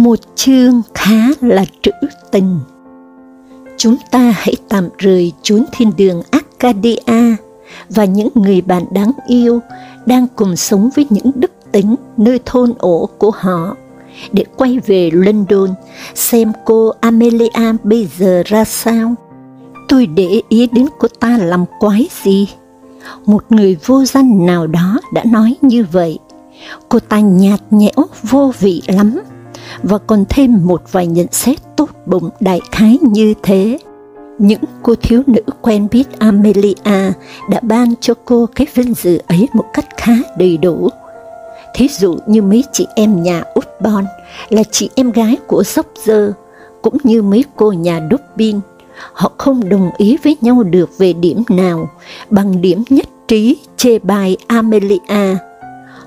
một chương khá là trữ tình. Chúng ta hãy tạm rời chốn thiên đường Arcadia và những người bạn đáng yêu đang cùng sống với những đức tính nơi thôn ổ của họ để quay về London xem cô Amelia bây giờ ra sao. Tôi để ý đến cô ta làm quái gì. Một người vô danh nào đó đã nói như vậy. Cô ta nhạt nhẽo, vô vị lắm, và còn thêm một vài nhận xét tốt bụng đại khái như thế. Những cô thiếu nữ quen biết Amelia đã ban cho cô cái vinh dự ấy một cách khá đầy đủ. Thí dụ như mấy chị em nhà út bon là chị em gái của Sóc Dơ, cũng như mấy cô nhà đúc bin, họ không đồng ý với nhau được về điểm nào, bằng điểm nhất trí chê bài Amelia.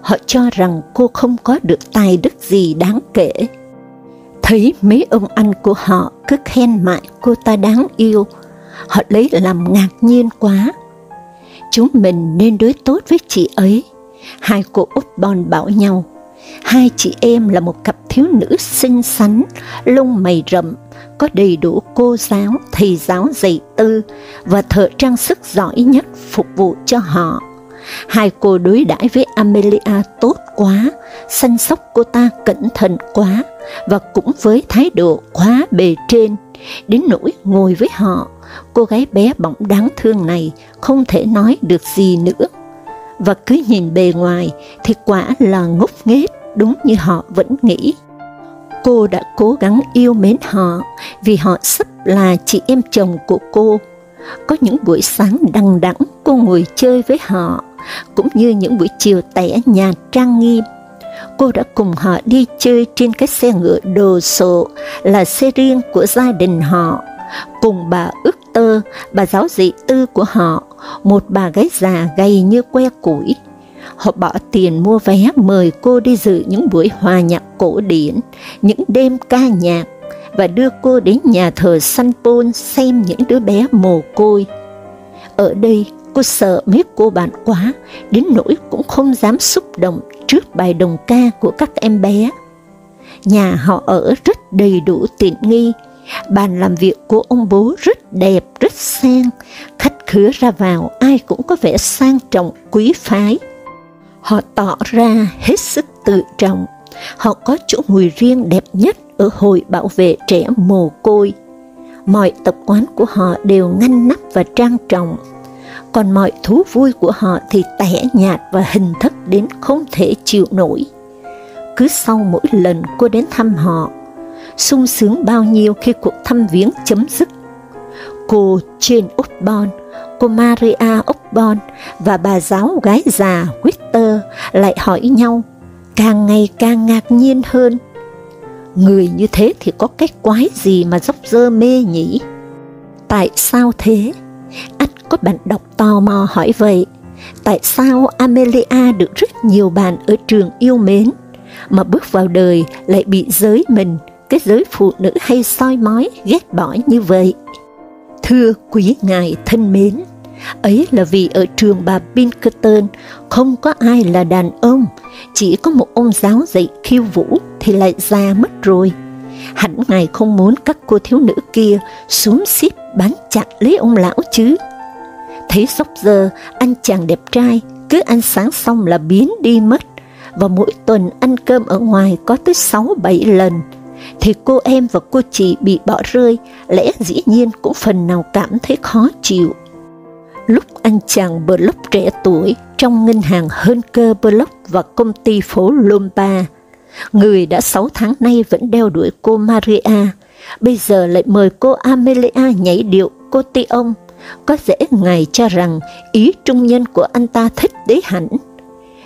Họ cho rằng cô không có được tài đức gì đáng kể. Thấy mấy ông anh của họ cứ khen mãi cô ta đáng yêu, họ lấy làm ngạc nhiên quá. Chúng mình nên đối tốt với chị ấy. Hai cô út bon bảo nhau, hai chị em là một cặp thiếu nữ xinh xắn, lông mày rậm, có đầy đủ cô giáo, thầy giáo dạy tư và thợ trang sức giỏi nhất phục vụ cho họ. Hai cô đối đãi với Amelia tốt quá, săn sóc cô ta cẩn thận quá, và cũng với thái độ quá bề trên, đến nỗi ngồi với họ, cô gái bé bỏng đáng thương này không thể nói được gì nữa. Và cứ nhìn bề ngoài thì quả là ngốc nghếch đúng như họ vẫn nghĩ. Cô đã cố gắng yêu mến họ vì họ sắp là chị em chồng của cô. Có những buổi sáng đằng đẵng cô ngồi chơi với họ, cũng như những buổi chiều tẻ nhạt trang nghiêm cô đã cùng họ đi chơi trên cái xe ngựa đồ sộ là xe riêng của gia đình họ, cùng bà ước tơ, bà giáo dị tư của họ, một bà gái già gầy như que củi. Họ bỏ tiền mua vé mời cô đi dự những buổi hòa nhạc cổ điển, những đêm ca nhạc, và đưa cô đến nhà thờ San Paul xem những đứa bé mồ côi. Ở đây, cô sợ mấy cô bạn quá, đến nỗi cũng không dám xúc động trước bài đồng ca của các em bé. Nhà họ ở rất đầy đủ tiện nghi, bàn làm việc của ông bố rất đẹp, rất sang, khách khứa ra vào ai cũng có vẻ sang trọng, quý phái. Họ tỏ ra hết sức tự trọng, họ có chỗ ngồi riêng đẹp nhất ở hội bảo vệ trẻ mồ côi. Mọi tập quán của họ đều ngăn nắp và trang trọng, còn mọi thú vui của họ thì tẻ nhạt và hình thức đến không thể chịu nổi. Cứ sau mỗi lần cô đến thăm họ, sung sướng bao nhiêu khi cuộc thăm viếng chấm dứt. Cô Jane Osborne, cô Maria Osborne và bà giáo gái già Witter lại hỏi nhau, càng ngày càng ngạc nhiên hơn. Người như thế thì có cái quái gì mà dốc dơ mê nhỉ? Tại sao thế? Ách có bạn đọc tò mò hỏi vậy, tại sao Amelia được rất nhiều bạn ở trường yêu mến, mà bước vào đời lại bị giới mình, cái giới phụ nữ hay soi mói, ghét bỏ như vậy? Thưa quý ngài thân mến, ấy là vì ở trường bà Pinkerton không có ai là đàn ông, chỉ có một ông giáo dạy khiêu vũ thì lại già mất rồi. Hẳn ngài không muốn các cô thiếu nữ kia xuống xếp bán chặt lấy ông lão chứ. Thấy sóc giờ, anh chàng đẹp trai, cứ ăn sáng xong là biến đi mất, và mỗi tuần ăn cơm ở ngoài có tới 6-7 lần, thì cô em và cô chị bị bỏ rơi, lẽ dĩ nhiên cũng phần nào cảm thấy khó chịu. Lúc anh chàng Block trẻ tuổi trong ngân hàng hơn cơ Block và công ty phố Lomba, người đã 6 tháng nay vẫn đeo đuổi cô Maria, bây giờ lại mời cô Amelia nhảy điệu cô ti ông có dễ ngài cho rằng ý trung nhân của anh ta thích đế hẳn.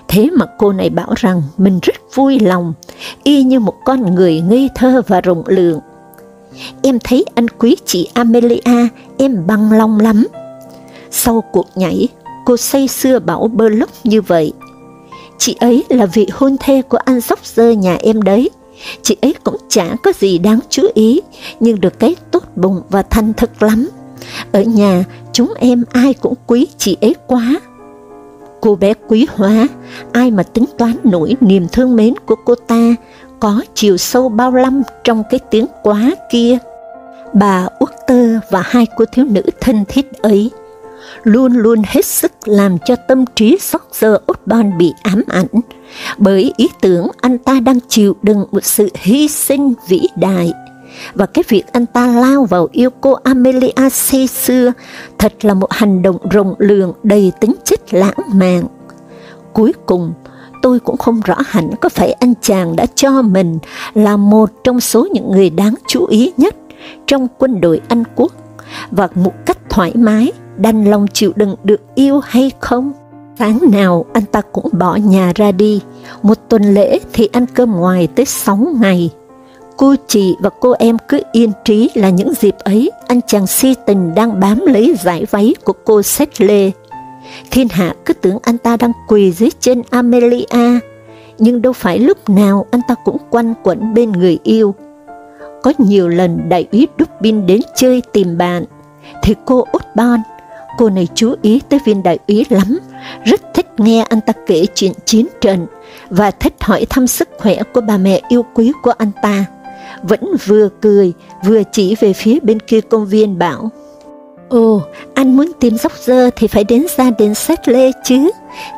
Thế mà cô này bảo rằng mình rất vui lòng, y như một con người ngây thơ và rộng lượng. em thấy anh quý chị Amelia, em bằng lòng lắm. Sau cuộc nhảy, cô say xưa bảo bơ Burlock như vậy. Chị ấy là vị hôn thê của anh sóc dơ nhà em đấy. Chị ấy cũng chả có gì đáng chú ý, nhưng được cái tốt bụng và thanh thực lắm. Ở nhà, chúng em ai cũng quý chị ấy quá. Cô bé quý hóa, ai mà tính toán nổi niềm thương mến của cô ta, có chiều sâu bao lăm trong cái tiếng quá kia. Bà Walter và hai cô thiếu nữ thân thiết ấy luôn luôn hết sức làm cho tâm trí George Osborne bị ám ảnh, bởi ý tưởng anh ta đang chịu đựng một sự hy sinh vĩ đại. Và cái việc anh ta lao vào yêu cô Amelia say xưa thật là một hành động rộng lượng đầy tính chất lãng mạn. Cuối cùng, tôi cũng không rõ hẳn có phải anh chàng đã cho mình là một trong số những người đáng chú ý nhất trong quân đội Anh quốc và một cách thoải mái, đành lòng chịu đựng được yêu hay không. Sáng nào anh ta cũng bỏ nhà ra đi, một tuần lễ thì ăn cơm ngoài tới 6 ngày. Cô chị và cô em cứ yên trí là những dịp ấy anh chàng si tình đang bám lấy giải váy của cô Settle Thiên hạ cứ tưởng anh ta đang quỳ dưới chân Amelia, nhưng đâu phải lúc nào anh ta cũng quanh quẩn bên người yêu. Có nhiều lần đại úy Dubin đến chơi tìm bạn, thì cô Osborne, cô này chú ý tới viên đại úy lắm, rất thích nghe anh ta kể chuyện chiến trận, và thích hỏi thăm sức khỏe của bà mẹ yêu quý của anh ta. Vẫn vừa cười, vừa chỉ về phía bên kia công viên bảo, Ồ, anh muốn tìm dốc dơ thì phải đến gia đình Sách Lê chứ.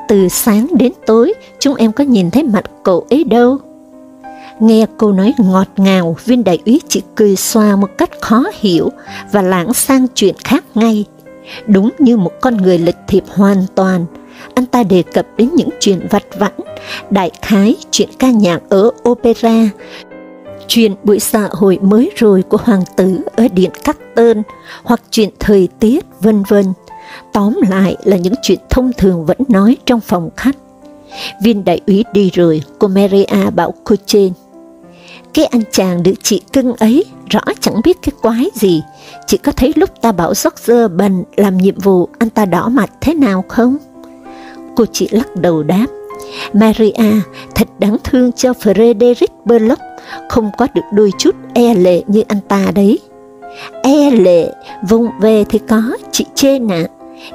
Từ sáng đến tối, chúng em có nhìn thấy mặt cậu ấy đâu. Nghe cô nói ngọt ngào, viên đại úy chỉ cười xoa một cách khó hiểu và lãng sang chuyện khác ngay. Đúng như một con người lịch thiệp hoàn toàn, anh ta đề cập đến những chuyện vặt vãnh, đại khái chuyện ca nhạc ở opera, chuyện buổi xã hội mới rồi của hoàng tử ở điện Cắt Tơn, hoặc chuyện thời tiết, vân vân. Tóm lại là những chuyện thông thường vẫn nói trong phòng khách. Viên đại úy đi rồi, cô Maria bảo cô trên. Cái anh chàng được chị cưng ấy, rõ chẳng biết cái quái gì, chị có thấy lúc ta bảo George bần làm nhiệm vụ, anh ta đỏ mặt thế nào không? Cô chị lắc đầu đáp, Maria, thật đáng thương cho Frederick Burlock, không có được đôi chút e lệ như anh ta đấy. E lệ, vùng về thì có, chị chê nạ.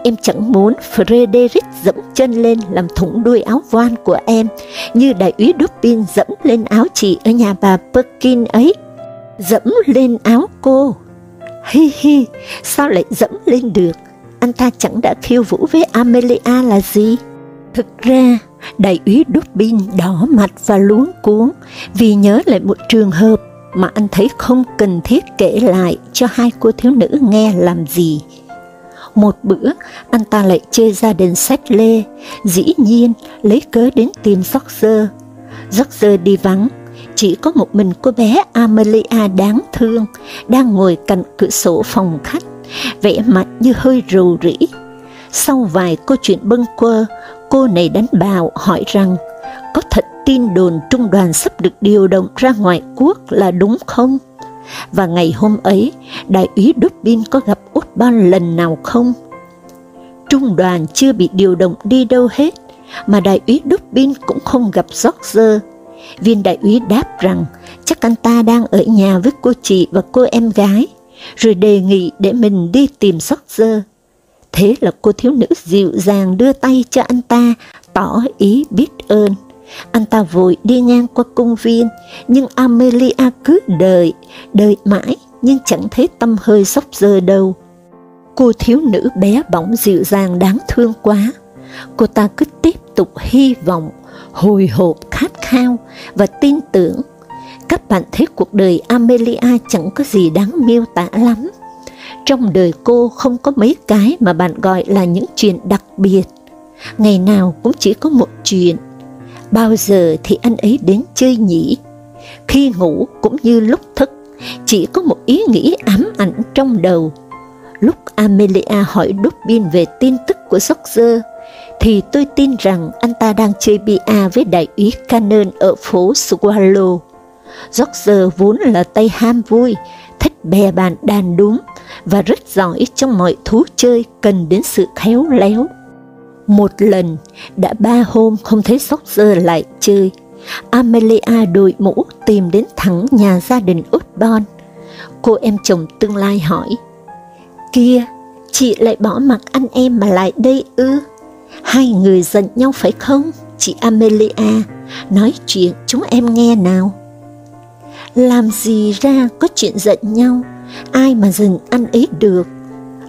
Em chẳng muốn Frederick dẫm chân lên làm thủng đuôi áo voan của em, như đại úy Dupin dẫm lên áo chị ở nhà bà Perkin ấy. Dẫm lên áo cô. Hi hi, sao lại dẫm lên được? Anh ta chẳng đã khiêu vũ với Amelia là gì? Thực ra, đại úy Dubin đỏ mặt và luống cuống vì nhớ lại một trường hợp mà anh thấy không cần thiết kể lại cho hai cô thiếu nữ nghe làm gì. Một bữa, anh ta lại chơi gia đình sách lê, dĩ nhiên lấy cớ đến tìm George. dơ đi vắng, chỉ có một mình cô bé Amelia đáng thương, đang ngồi cạnh cửa sổ phòng khách, vẻ mặt như hơi rầu rĩ. Sau vài câu chuyện bâng quơ, cô này đánh bào hỏi rằng, có thật tin đồn trung đoàn sắp được điều động ra ngoại quốc là đúng không? Và ngày hôm ấy, đại úy Dubin có gặp Osborne lần nào không? Trung đoàn chưa bị điều động đi đâu hết, mà đại úy Dubin cũng không gặp George. Viên đại úy đáp rằng chắc anh ta đang ở nhà với cô chị và cô em gái, rồi đề nghị để mình đi tìm George. Thế là cô thiếu nữ dịu dàng đưa tay cho anh ta, tỏ ý biết ơn. Anh ta vội đi ngang qua công viên, nhưng Amelia cứ đợi, đợi mãi, nhưng chẳng thấy tâm hơi sốc giờ đâu. Cô thiếu nữ bé bỏng dịu dàng đáng thương quá. Cô ta cứ tiếp tục hy vọng, hồi hộp khát khao và tin tưởng. Các bạn thấy cuộc đời Amelia chẳng có gì đáng miêu tả lắm. Trong đời cô không có mấy cái mà bạn gọi là những chuyện đặc biệt. Ngày nào cũng chỉ có một chuyện. Bao giờ thì anh ấy đến chơi nhỉ? Khi ngủ cũng như lúc thức, chỉ có một ý nghĩ ám ảnh trong đầu. Lúc Amelia hỏi Dubin về tin tức của George, thì tôi tin rằng anh ta đang chơi bia với đại úy Cannon ở phố Swallow. George vốn là tay ham vui, thích bè bàn đàn đúng và rất giỏi trong mọi thú chơi cần đến sự khéo léo. Một lần, đã ba hôm không thấy sóc dơ lại chơi, Amelia đội mũ tìm đến thẳng nhà gia đình Osborn. Cô em chồng tương lai hỏi, Kia, chị lại bỏ mặc anh em mà lại đây ư? Hai người giận nhau phải không, chị Amelia? Nói chuyện chúng em nghe nào. Làm gì ra có chuyện giận nhau, ai mà dừng anh ấy được.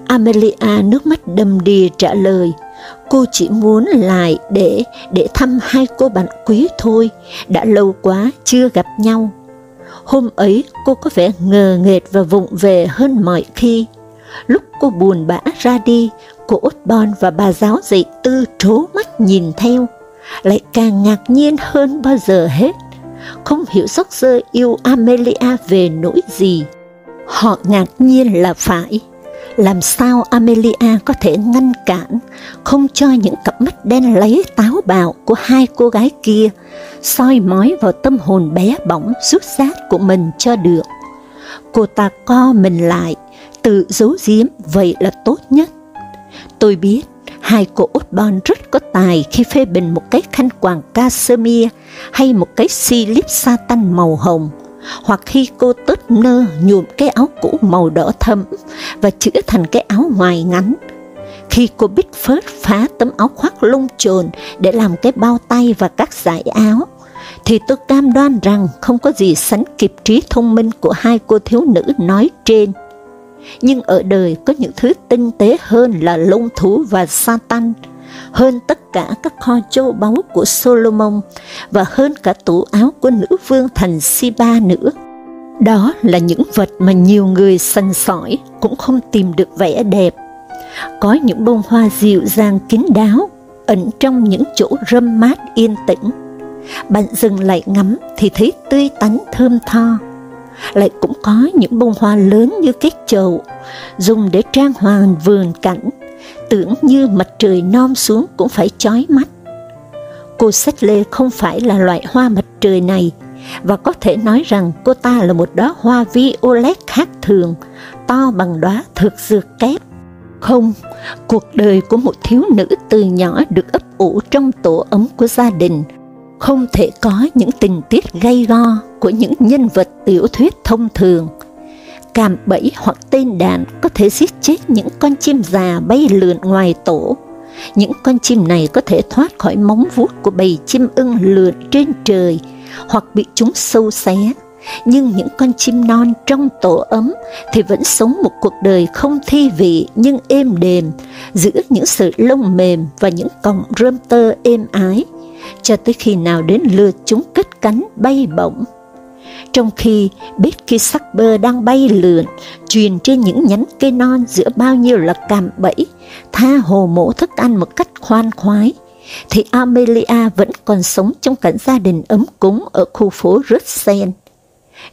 Amelia nước mắt đầm đìa trả lời, cô chỉ muốn lại để để thăm hai cô bạn quý thôi, đã lâu quá chưa gặp nhau. Hôm ấy cô có vẻ ngờ nghệt và vụng về hơn mọi khi. Lúc cô buồn bã ra đi, cô út bon và bà giáo dạy tư trố mắt nhìn theo, lại càng ngạc nhiên hơn bao giờ hết. Không hiểu sóc sơ yêu Amelia về nỗi gì. Họ ngạc nhiên là phải. Làm sao Amelia có thể ngăn cản, không cho những cặp mắt đen lấy táo bạo của hai cô gái kia soi mói vào tâm hồn bé bỏng rút rát của mình cho được. Cô ta co mình lại, tự giấu giếm vậy là tốt nhất. Tôi biết hai cô Osborne rất có tài khi phê bình một cái khăn quàng Casimir hay một cái slip Satan màu hồng, hoặc khi cô tớt nơ nhuộm cái áo cũ màu đỏ thẫm và chữa thành cái áo ngoài ngắn. Khi cô bích phớt phá tấm áo khoác lông chồn để làm cái bao tay và các dải áo, thì tôi cam đoan rằng không có gì sánh kịp trí thông minh của hai cô thiếu nữ nói trên nhưng ở đời có những thứ tinh tế hơn là lông thú và Satan, hơn tất cả các kho châu báu của Solomon và hơn cả tủ áo của nữ vương thành Siba nữa. Đó là những vật mà nhiều người săn sỏi cũng không tìm được vẻ đẹp. Có những bông hoa dịu dàng kín đáo, ẩn trong những chỗ râm mát yên tĩnh. Bạn dừng lại ngắm thì thấy tươi tắn thơm tho lại cũng có những bông hoa lớn như cái chậu, dùng để trang hoàng vườn cảnh, tưởng như mặt trời non xuống cũng phải chói mắt. Cô Sách Lê không phải là loại hoa mặt trời này, và có thể nói rằng cô ta là một đóa hoa violet khác thường, to bằng đóa thực dược kép. Không, cuộc đời của một thiếu nữ từ nhỏ được ấp ủ trong tổ ấm của gia đình, không thể có những tình tiết gây go của những nhân vật tiểu thuyết thông thường. Cạm bẫy hoặc tên đạn có thể giết chết những con chim già bay lượn ngoài tổ. Những con chim này có thể thoát khỏi móng vuốt của bầy chim ưng lượn trên trời, hoặc bị chúng sâu xé. Nhưng những con chim non trong tổ ấm thì vẫn sống một cuộc đời không thi vị nhưng êm đềm, giữa những sợi lông mềm và những cọng rơm tơ êm ái cho tới khi nào đến lượt chúng cất cánh bay bổng. Trong khi biết khi sắc bơ đang bay lượn, truyền trên những nhánh cây non giữa bao nhiêu là cạm bẫy, tha hồ mổ thức ăn một cách khoan khoái, thì Amelia vẫn còn sống trong cảnh gia đình ấm cúng ở khu phố Russell.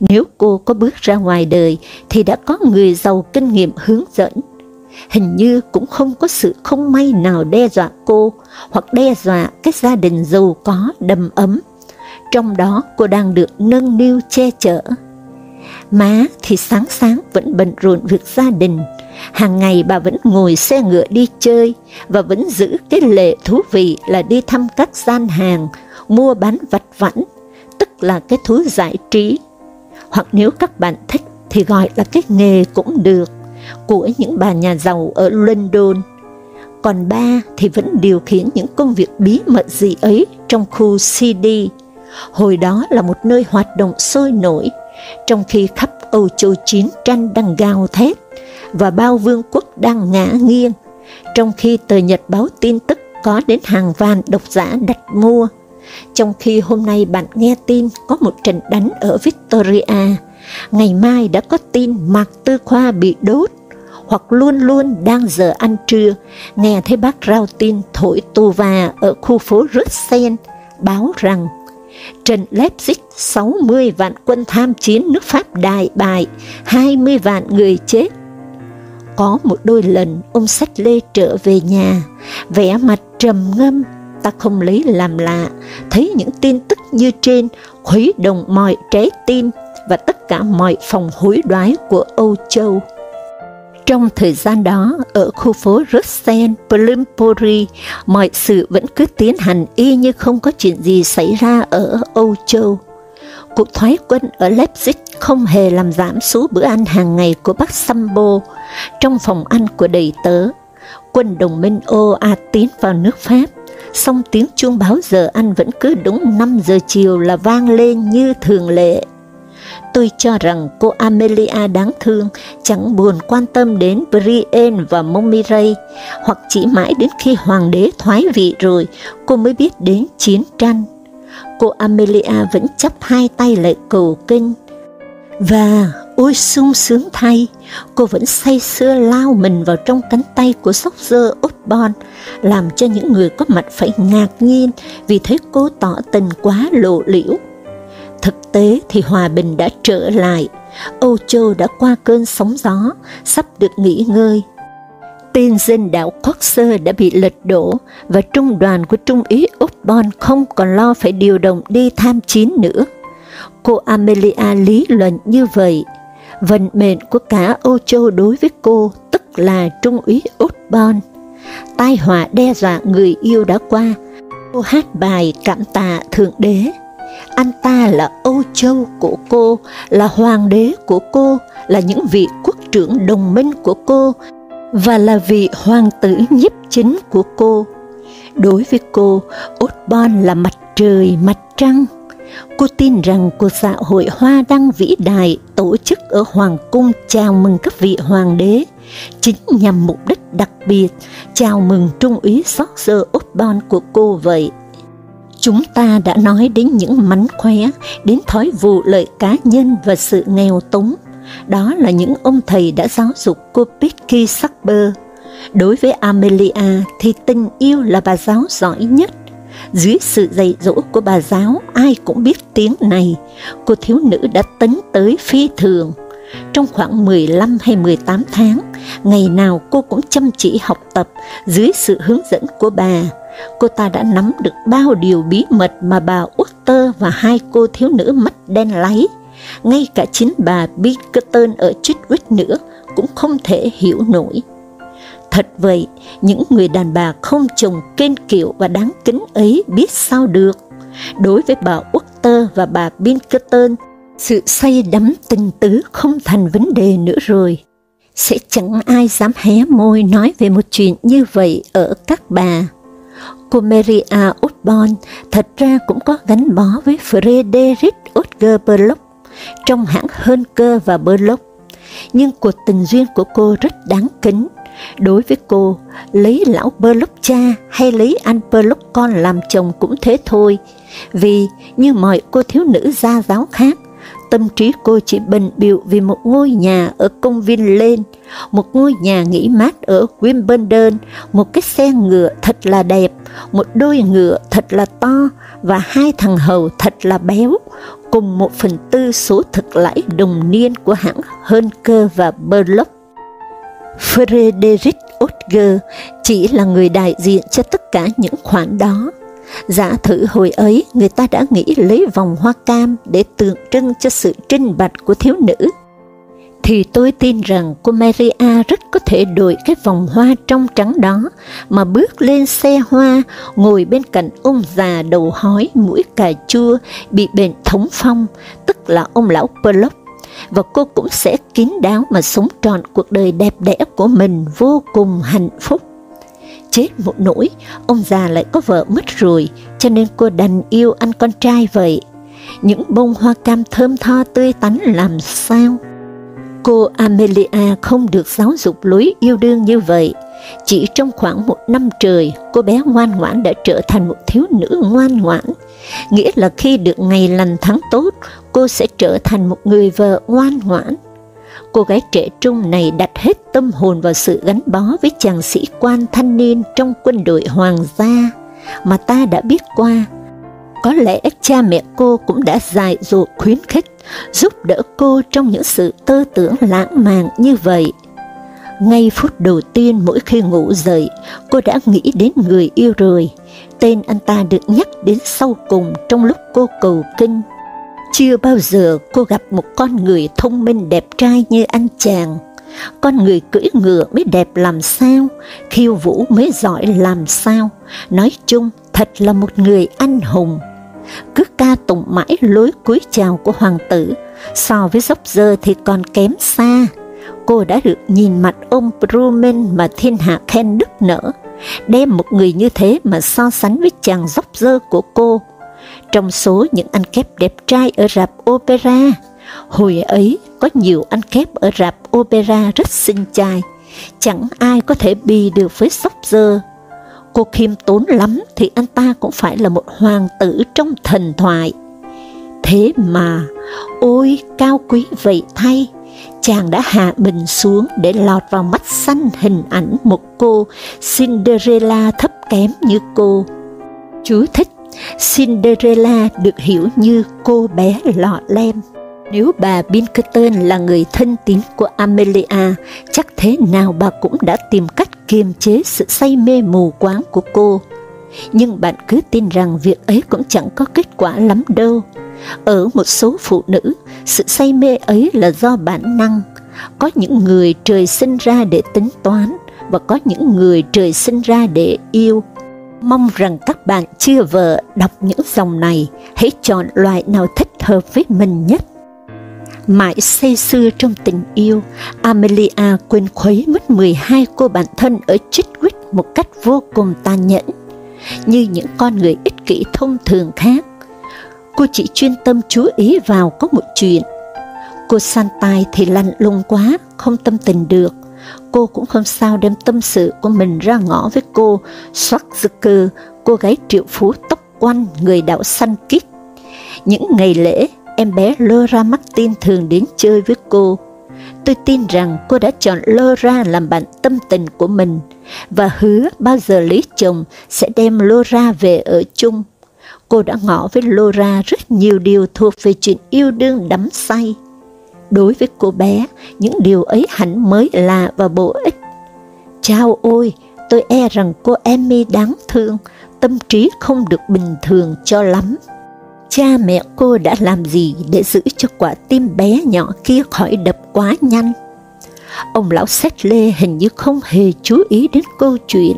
Nếu cô có bước ra ngoài đời thì đã có người giàu kinh nghiệm hướng dẫn, hình như cũng không có sự không may nào đe dọa cô hoặc đe dọa cái gia đình giàu có đầm ấm. Trong đó cô đang được nâng niu che chở. Má thì sáng sáng vẫn bận rộn việc gia đình, hàng ngày bà vẫn ngồi xe ngựa đi chơi và vẫn giữ cái lệ thú vị là đi thăm các gian hàng, mua bán vặt vãnh, tức là cái thú giải trí. Hoặc nếu các bạn thích thì gọi là cái nghề cũng được của những bà nhà giàu ở London. Còn ba thì vẫn điều khiển những công việc bí mật gì ấy trong khu CD. Hồi đó là một nơi hoạt động sôi nổi, trong khi khắp Âu Châu chiến tranh đang gào thét và bao vương quốc đang ngã nghiêng, trong khi tờ nhật báo tin tức có đến hàng vạn độc giả đặt mua. Trong khi hôm nay bạn nghe tin có một trận đánh ở Victoria, ngày mai đã có tin Mạc Tư Khoa bị đốt, hoặc luôn luôn đang giờ ăn trưa, nghe thấy bác rao tin thổi tù và ở khu phố Russell báo rằng Trần Leipzig 60 vạn quân tham chiến nước Pháp đại bại, 20 vạn người chết. Có một đôi lần ông sách lê trở về nhà, vẻ mặt trầm ngâm, ta không lấy làm lạ, thấy những tin tức như trên khuấy động mọi trái tim, và tất cả mọi phòng hối đoái của Âu Châu. Trong thời gian đó, ở khu phố Russen, Plimpori, mọi sự vẫn cứ tiến hành y như không có chuyện gì xảy ra ở Âu Châu. Cuộc thoái quân ở Leipzig không hề làm giảm số bữa ăn hàng ngày của bác Sambo trong phòng ăn của đầy tớ. Quân đồng minh OA tiến vào nước Pháp, song tiếng chuông báo giờ ăn vẫn cứ đúng 5 giờ chiều là vang lên như thường lệ. Tôi cho rằng cô Amelia đáng thương chẳng buồn quan tâm đến Brienne và Momiray, hoặc chỉ mãi đến khi hoàng đế thoái vị rồi, cô mới biết đến chiến tranh. Cô Amelia vẫn chắp hai tay lại cầu kinh. Và ôi sung sướng thay, cô vẫn say sưa lao mình vào trong cánh tay của sóc dơ Osborne, làm cho những người có mặt phải ngạc nhiên vì thấy cô tỏ tình quá lộ liễu. Thực tế thì hòa bình đã trở lại, Âu Châu đã qua cơn sóng gió, sắp được nghỉ ngơi. Tên dân đảo Coxer đã bị lật đổ và trung đoàn của Trung úy Bon không còn lo phải điều động đi tham chiến nữa. Cô Amelia lý luận như vậy, vận mệnh của cả Âu Châu đối với cô, tức là Trung úy Bon. Tai họa đe dọa người yêu đã qua, cô hát bài cảm tạ Thượng Đế anh ta là Âu Châu của cô, là hoàng đế của cô, là những vị quốc trưởng đồng minh của cô, và là vị hoàng tử nhiếp chính của cô. Đối với cô, Osborne là mặt trời, mặt trăng. Cô tin rằng cuộc xã hội hoa đăng vĩ đại tổ chức ở Hoàng cung chào mừng các vị hoàng đế, chính nhằm mục đích đặc biệt chào mừng trung úy Xót George Osborne của cô vậy. Chúng ta đã nói đến những mánh khóe, đến thói vụ lợi cá nhân và sự nghèo túng. Đó là những ông thầy đã giáo dục cô Becky Sackber. Đối với Amelia thì tình yêu là bà giáo giỏi nhất. Dưới sự dạy dỗ của bà giáo, ai cũng biết tiếng này, cô thiếu nữ đã tấn tới phi thường. Trong khoảng 15 hay 18 tháng, ngày nào cô cũng chăm chỉ học tập dưới sự hướng dẫn của bà cô ta đã nắm được bao điều bí mật mà bà Utter và hai cô thiếu nữ mắt đen láy, ngay cả chính bà Bickerton ở Chitwick nữa cũng không thể hiểu nổi. Thật vậy, những người đàn bà không chồng kênh kiệu và đáng kính ấy biết sao được. Đối với bà Utter và bà Pinkerton, sự say đắm tình tứ không thành vấn đề nữa rồi. Sẽ chẳng ai dám hé môi nói về một chuyện như vậy ở các bà. Cô Maria Osborne thật ra cũng có gắn bó với Frederick Otger Bloch trong hãng hơn cơ và Bloch, nhưng cuộc tình duyên của cô rất đáng kính. Đối với cô, lấy lão Bloch cha hay lấy anh Bloch con làm chồng cũng thế thôi, vì như mọi cô thiếu nữ gia giáo khác, tâm trí cô chỉ bình biệu vì một ngôi nhà ở công viên lên, một ngôi nhà nghỉ mát ở Wimbledon, một cái xe ngựa thật là đẹp, một đôi ngựa thật là to và hai thằng hầu thật là béo, cùng một phần tư số thực lãi đồng niên của hãng hơn cơ và Burlock. Frederick Otger chỉ là người đại diện cho tất cả những khoản đó, Giả thử hồi ấy người ta đã nghĩ lấy vòng hoa cam để tượng trưng cho sự trinh bạch của thiếu nữ, thì tôi tin rằng cô Maria rất có thể đội cái vòng hoa trong trắng đó mà bước lên xe hoa, ngồi bên cạnh ông già đầu hói mũi cà chua bị bệnh thống phong, tức là ông lão Perlop và cô cũng sẽ kín đáo mà sống trọn cuộc đời đẹp đẽ của mình vô cùng hạnh phúc chết một nỗi, ông già lại có vợ mất rồi, cho nên cô đành yêu anh con trai vậy. Những bông hoa cam thơm tho tươi tắn làm sao? Cô Amelia không được giáo dục lối yêu đương như vậy. Chỉ trong khoảng một năm trời, cô bé ngoan ngoãn đã trở thành một thiếu nữ ngoan ngoãn. Nghĩa là khi được ngày lành tháng tốt, cô sẽ trở thành một người vợ ngoan ngoãn cô gái trẻ trung này đặt hết tâm hồn vào sự gắn bó với chàng sĩ quan thanh niên trong quân đội hoàng gia mà ta đã biết qua. Có lẽ cha mẹ cô cũng đã dạy dỗ khuyến khích, giúp đỡ cô trong những sự tơ tưởng lãng mạn như vậy. Ngay phút đầu tiên mỗi khi ngủ dậy, cô đã nghĩ đến người yêu rồi. Tên anh ta được nhắc đến sau cùng trong lúc cô cầu kinh. Chưa bao giờ cô gặp một con người thông minh đẹp trai như anh chàng. Con người cưỡi ngựa mới đẹp làm sao, khiêu vũ mới giỏi làm sao. Nói chung, thật là một người anh hùng. Cứ ca tụng mãi lối cúi chào của hoàng tử, so với dốc dơ thì còn kém xa. Cô đã được nhìn mặt ông Brumen mà thiên hạ khen nức nở, đem một người như thế mà so sánh với chàng dốc dơ của cô. Trong số những anh kép đẹp trai ở rạp opera, hồi ấy có nhiều anh kép ở rạp opera rất xinh trai, chẳng ai có thể bì được với sóc dơ. Cô khiêm tốn lắm thì anh ta cũng phải là một hoàng tử trong thần thoại. Thế mà, ôi cao quý vậy thay, chàng đã hạ mình xuống để lọt vào mắt xanh hình ảnh một cô Cinderella thấp kém như cô. Chú thích, Cinderella được hiểu như cô bé lọ lem. Nếu bà Pinkerton là người thân tín của Amelia, chắc thế nào bà cũng đã tìm cách kiềm chế sự say mê mù quáng của cô. Nhưng bạn cứ tin rằng việc ấy cũng chẳng có kết quả lắm đâu. Ở một số phụ nữ, sự say mê ấy là do bản năng. Có những người trời sinh ra để tính toán, và có những người trời sinh ra để yêu. Mong rằng các bạn chưa vợ đọc những dòng này, hãy chọn loại nào thích hợp với mình nhất. Mãi say sưa trong tình yêu, Amelia quên khuấy mất 12 cô bạn thân ở Chitwick một cách vô cùng tàn nhẫn. Như những con người ích kỷ thông thường khác, cô chỉ chuyên tâm chú ý vào có một chuyện. Cô Santai thì lạnh lùng quá, không tâm tình được. Cô cũng không sao đem tâm sự của mình ra ngõ với cô Schwarzenegger, cô gái triệu phú tóc quanh người đạo xanh kít. Những ngày lễ, em bé Laura Martin thường đến chơi với cô. Tôi tin rằng cô đã chọn Laura làm bạn tâm tình của mình, và hứa bao giờ lấy chồng sẽ đem Laura về ở chung. Cô đã ngỏ với Laura rất nhiều điều thuộc về chuyện yêu đương đắm say. Đối với cô bé, những điều ấy hẳn mới lạ và bổ ích. Chao ôi, tôi e rằng cô Emmy đáng thương, tâm trí không được bình thường cho lắm. Cha mẹ cô đã làm gì để giữ cho quả tim bé nhỏ kia khỏi đập quá nhanh? Ông lão xét lê hình như không hề chú ý đến câu chuyện.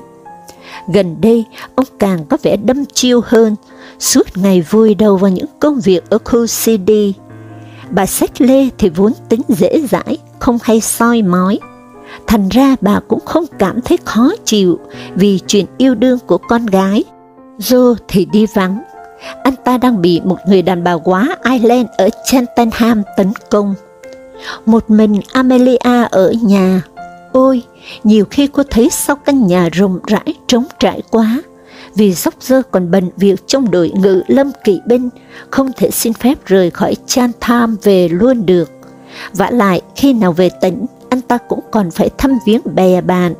Gần đây, ông càng có vẻ đâm chiêu hơn, suốt ngày vui đầu vào những công việc ở khu CD. Bà Sách Lê thì vốn tính dễ dãi, không hay soi mói. Thành ra bà cũng không cảm thấy khó chịu vì chuyện yêu đương của con gái. Joe thì đi vắng. Anh ta đang bị một người đàn bà quá Ireland ở Cheltenham tấn công. Một mình Amelia ở nhà. Ôi, nhiều khi cô thấy sau căn nhà rộng rãi trống trải quá, vì dốc dơ còn bận việc trong đội ngự lâm kỵ binh, không thể xin phép rời khỏi chan tham về luôn được. vả lại, khi nào về tỉnh, anh ta cũng còn phải thăm viếng bè bạn,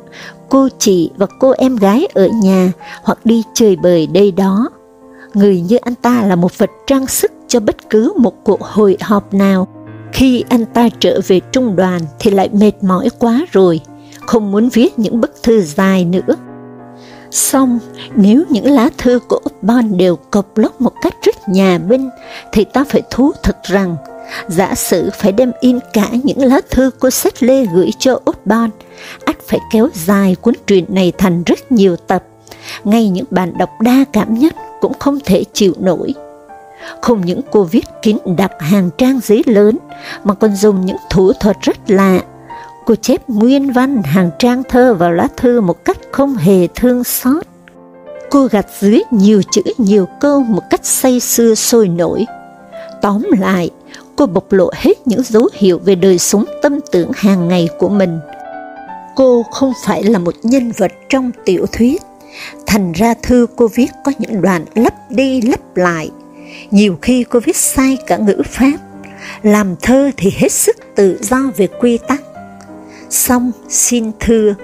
cô chị và cô em gái ở nhà hoặc đi chơi bời đây đó. Người như anh ta là một vật trang sức cho bất cứ một cuộc hội họp nào. Khi anh ta trở về trung đoàn thì lại mệt mỏi quá rồi, không muốn viết những bức thư dài nữa Xong, nếu những lá thư của Upton đều cột lốc một cách rất nhà binh, thì ta phải thú thật rằng, giả sử phải đem in cả những lá thư của sách lê gửi cho Upton, ắt phải kéo dài cuốn truyện này thành rất nhiều tập, ngay những bạn đọc đa cảm nhất cũng không thể chịu nổi. Không những cô viết kín đặt hàng trang giấy lớn, mà còn dùng những thủ thuật rất lạ Cô chép nguyên văn hàng trang thơ vào lá thư một cách không hề thương xót. Cô gặt dưới nhiều chữ nhiều câu một cách say sưa sôi nổi. Tóm lại, cô bộc lộ hết những dấu hiệu về đời sống tâm tưởng hàng ngày của mình. Cô không phải là một nhân vật trong tiểu thuyết, thành ra thư cô viết có những đoạn lấp đi lấp lại. Nhiều khi cô viết sai cả ngữ pháp, làm thơ thì hết sức tự do về quy tắc Xong xin thưa,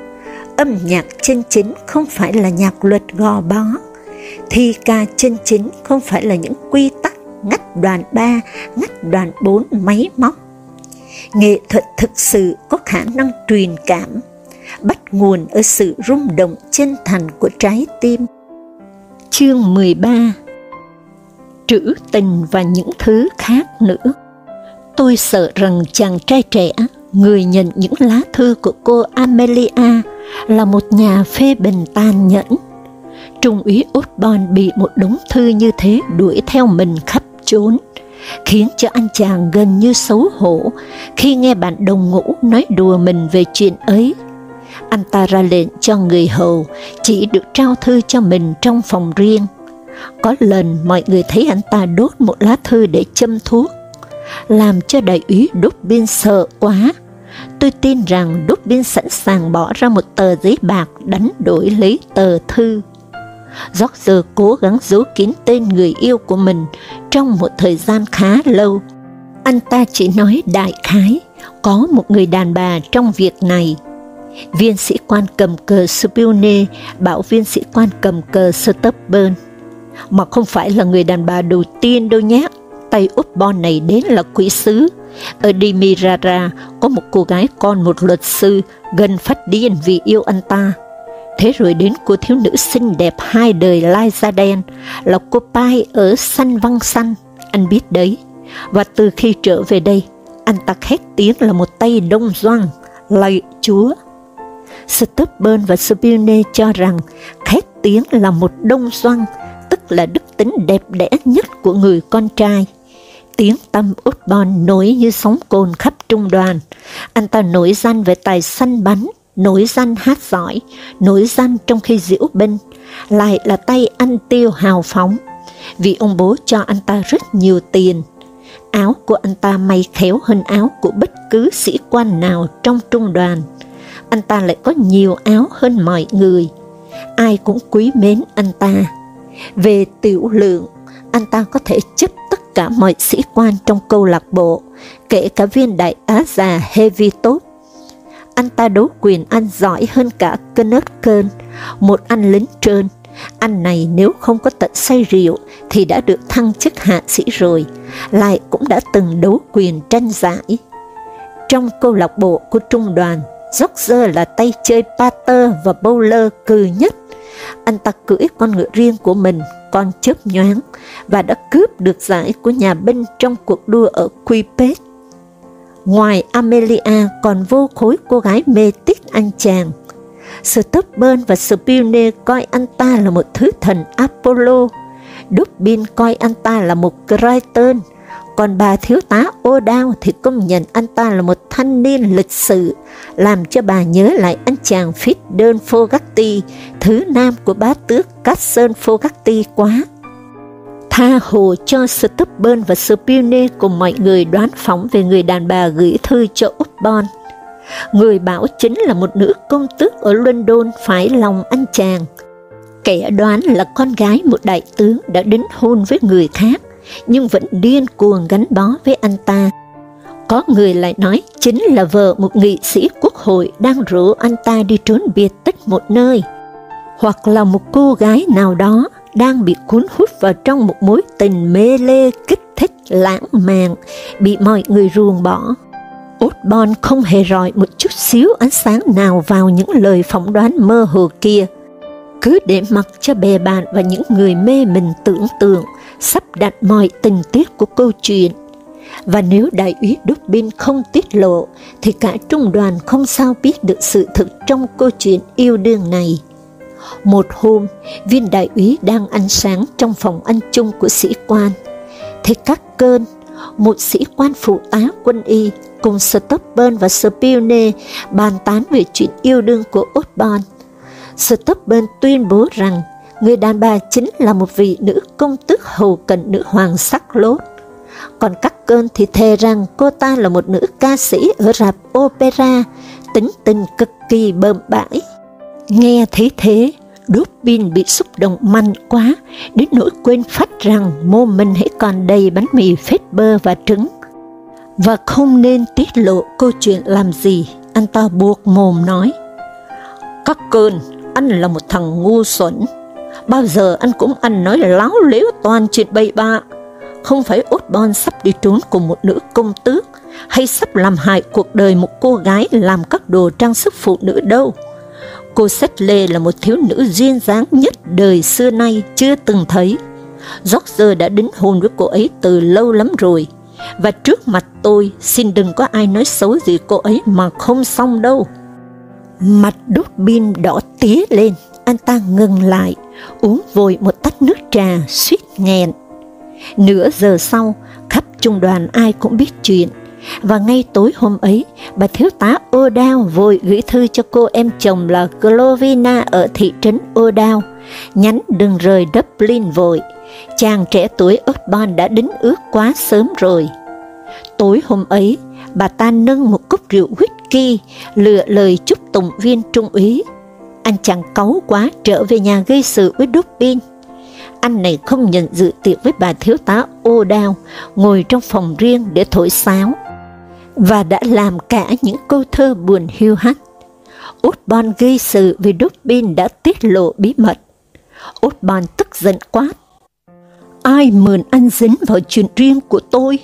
âm nhạc chân chính không phải là nhạc luật gò bó, thi ca chân chính không phải là những quy tắc ngắt đoàn 3, ngắt đoàn 4 máy móc. Nghệ thuật thực sự có khả năng truyền cảm, bắt nguồn ở sự rung động chân thành của trái tim. Chương 13 trữ tình và những thứ khác nữa. Tôi sợ rằng chàng trai trẻ, người nhận những lá thư của cô Amelia, là một nhà phê bình tàn nhẫn. Trung úy Osborne bị một đống thư như thế đuổi theo mình khắp chốn, khiến cho anh chàng gần như xấu hổ khi nghe bạn đồng ngũ nói đùa mình về chuyện ấy. Anh ta ra lệnh cho người hầu chỉ được trao thư cho mình trong phòng riêng. Có lần mọi người thấy anh ta đốt một lá thư để châm thuốc, làm cho đại úy đốt biên sợ quá. Tôi tin rằng đốt biên sẵn sàng bỏ ra một tờ giấy bạc đánh đổi lấy tờ thư. George cố gắng giấu kín tên người yêu của mình trong một thời gian khá lâu. Anh ta chỉ nói đại khái, có một người đàn bà trong việc này. Viên sĩ quan cầm cờ Spune bảo viên sĩ quan cầm cờ Stubburn, mà không phải là người đàn bà đầu tiên đâu nhé, tay úp bon này đến là quỷ sứ. Ở dimirara có một cô gái con một luật sư gần phát điên vì yêu anh ta Thế rồi đến cô thiếu nữ xinh đẹp hai đời lai da đen, là cô Pai ở Săn Văn Săn, anh biết đấy. Và từ khi trở về đây, anh ta khét tiếng là một tay đông doang, lạy chúa. Stubburn và Spilne cho rằng khét tiếng là một đông doang, tức là đức tính đẹp đẽ nhất của người con trai. Tiếng tâm Utbon nổi như sóng cồn khắp trung đoàn. Anh ta nổi danh về tài săn bắn, nổi danh hát giỏi, nổi danh trong khi diễu binh, lại là tay ăn tiêu hào phóng, vì ông bố cho anh ta rất nhiều tiền. Áo của anh ta may khéo hơn áo của bất cứ sĩ quan nào trong trung đoàn. Anh ta lại có nhiều áo hơn mọi người. Ai cũng quý mến anh ta. Về tiểu lượng, anh ta có thể chấp tất cả mọi sĩ quan trong câu lạc bộ, kể cả viên đại tá già Heavy Top anh ta đấu quyền anh giỏi hơn cả Kenneth Kern, một anh lính trơn. Anh này nếu không có tận say rượu thì đã được thăng chức hạ sĩ rồi, lại cũng đã từng đấu quyền tranh giải. Trong câu lạc bộ của trung đoàn, Roger là tay chơi pater và bowler cừ nhất. Anh ta cưỡi con ngựa riêng của mình, con chớp nhoáng, và đã cướp được giải của nhà binh trong cuộc đua ở Quipet Ngoài Amelia còn vô khối cô gái mê tích anh chàng. Stubburn và Spilne coi anh ta là một thứ thần Apollo, Dubin coi anh ta là một Crichton, còn bà thiếu tá O'Dowd thì công nhận anh ta là một thanh niên lịch sự, làm cho bà nhớ lại anh chàng Fitzden Fogarty, thứ nam của bá tước Castle Fogarty quá tha hồ cho Stubborn và Spune cùng mọi người đoán phóng về người đàn bà gửi thư cho Upton. Người bảo chính là một nữ công tước ở London phải lòng anh chàng. Kẻ đoán là con gái một đại tướng đã đính hôn với người khác, nhưng vẫn điên cuồng gắn bó với anh ta. Có người lại nói chính là vợ một nghị sĩ quốc hội đang rủ anh ta đi trốn biệt tích một nơi, hoặc là một cô gái nào đó đang bị cuốn hút vào trong một mối tình mê lê kích thích lãng mạn, bị mọi người ruồng bỏ. Osborne không hề rọi một chút xíu ánh sáng nào vào những lời phỏng đoán mơ hồ kia. Cứ để mặc cho bè bạn và những người mê mình tưởng tượng, sắp đặt mọi tình tiết của câu chuyện. Và nếu đại úy Dubin không tiết lộ, thì cả trung đoàn không sao biết được sự thực trong câu chuyện yêu đương này. Một hôm, viên đại úy đang ăn sáng trong phòng ăn chung của sĩ quan. Thì các cơn, một sĩ quan phụ tá quân y cùng Stubborn và Spilne bàn tán về chuyện yêu đương của Osborne. Stubborn tuyên bố rằng người đàn bà chính là một vị nữ công tước hầu cận nữ hoàng sắc lốt. Còn các cơn thì thề rằng cô ta là một nữ ca sĩ ở rạp opera, tính tình cực kỳ bơm bãi. Nghe thấy thế, Dubin bị xúc động mạnh quá, đến nỗi quên phát rằng mồm mình hãy còn đầy bánh mì phết bơ và trứng. Và không nên tiết lộ câu chuyện làm gì, anh ta buộc mồm nói. Các cơn, anh là một thằng ngu xuẩn. Bao giờ anh cũng ăn nói láo lếu toàn chuyện bậy bạ. Không phải út bon sắp đi trốn cùng một nữ công tước, hay sắp làm hại cuộc đời một cô gái làm các đồ trang sức phụ nữ đâu Cô Sách Lê là một thiếu nữ duyên dáng nhất đời xưa nay chưa từng thấy. George đã đính hôn với cô ấy từ lâu lắm rồi, và trước mặt tôi xin đừng có ai nói xấu gì cô ấy mà không xong đâu. Mặt đốt pin đỏ tía lên, anh ta ngừng lại, uống vội một tách nước trà, suýt nghẹn. Nửa giờ sau, khắp trung đoàn ai cũng biết chuyện, và ngay tối hôm ấy, bà thiếu tá O'Dowd vội gửi thư cho cô em chồng là Glovina ở thị trấn O'Dowd, nhắn đừng rời Dublin vội, chàng trẻ tuổi Osborne đã đính ước quá sớm rồi. Tối hôm ấy, bà ta nâng một cốc rượu whisky, lựa lời chúc tụng viên trung úy. Anh chàng cáu quá trở về nhà gây sự với Dublin. Anh này không nhận dự tiệc với bà thiếu tá O'Dowd, ngồi trong phòng riêng để thổi sáo, và đã làm cả những câu thơ buồn hiu hắt. Osborne gây sự vì Dubin đã tiết lộ bí mật. Osborne tức giận quát. Ai mượn anh dính vào chuyện riêng của tôi?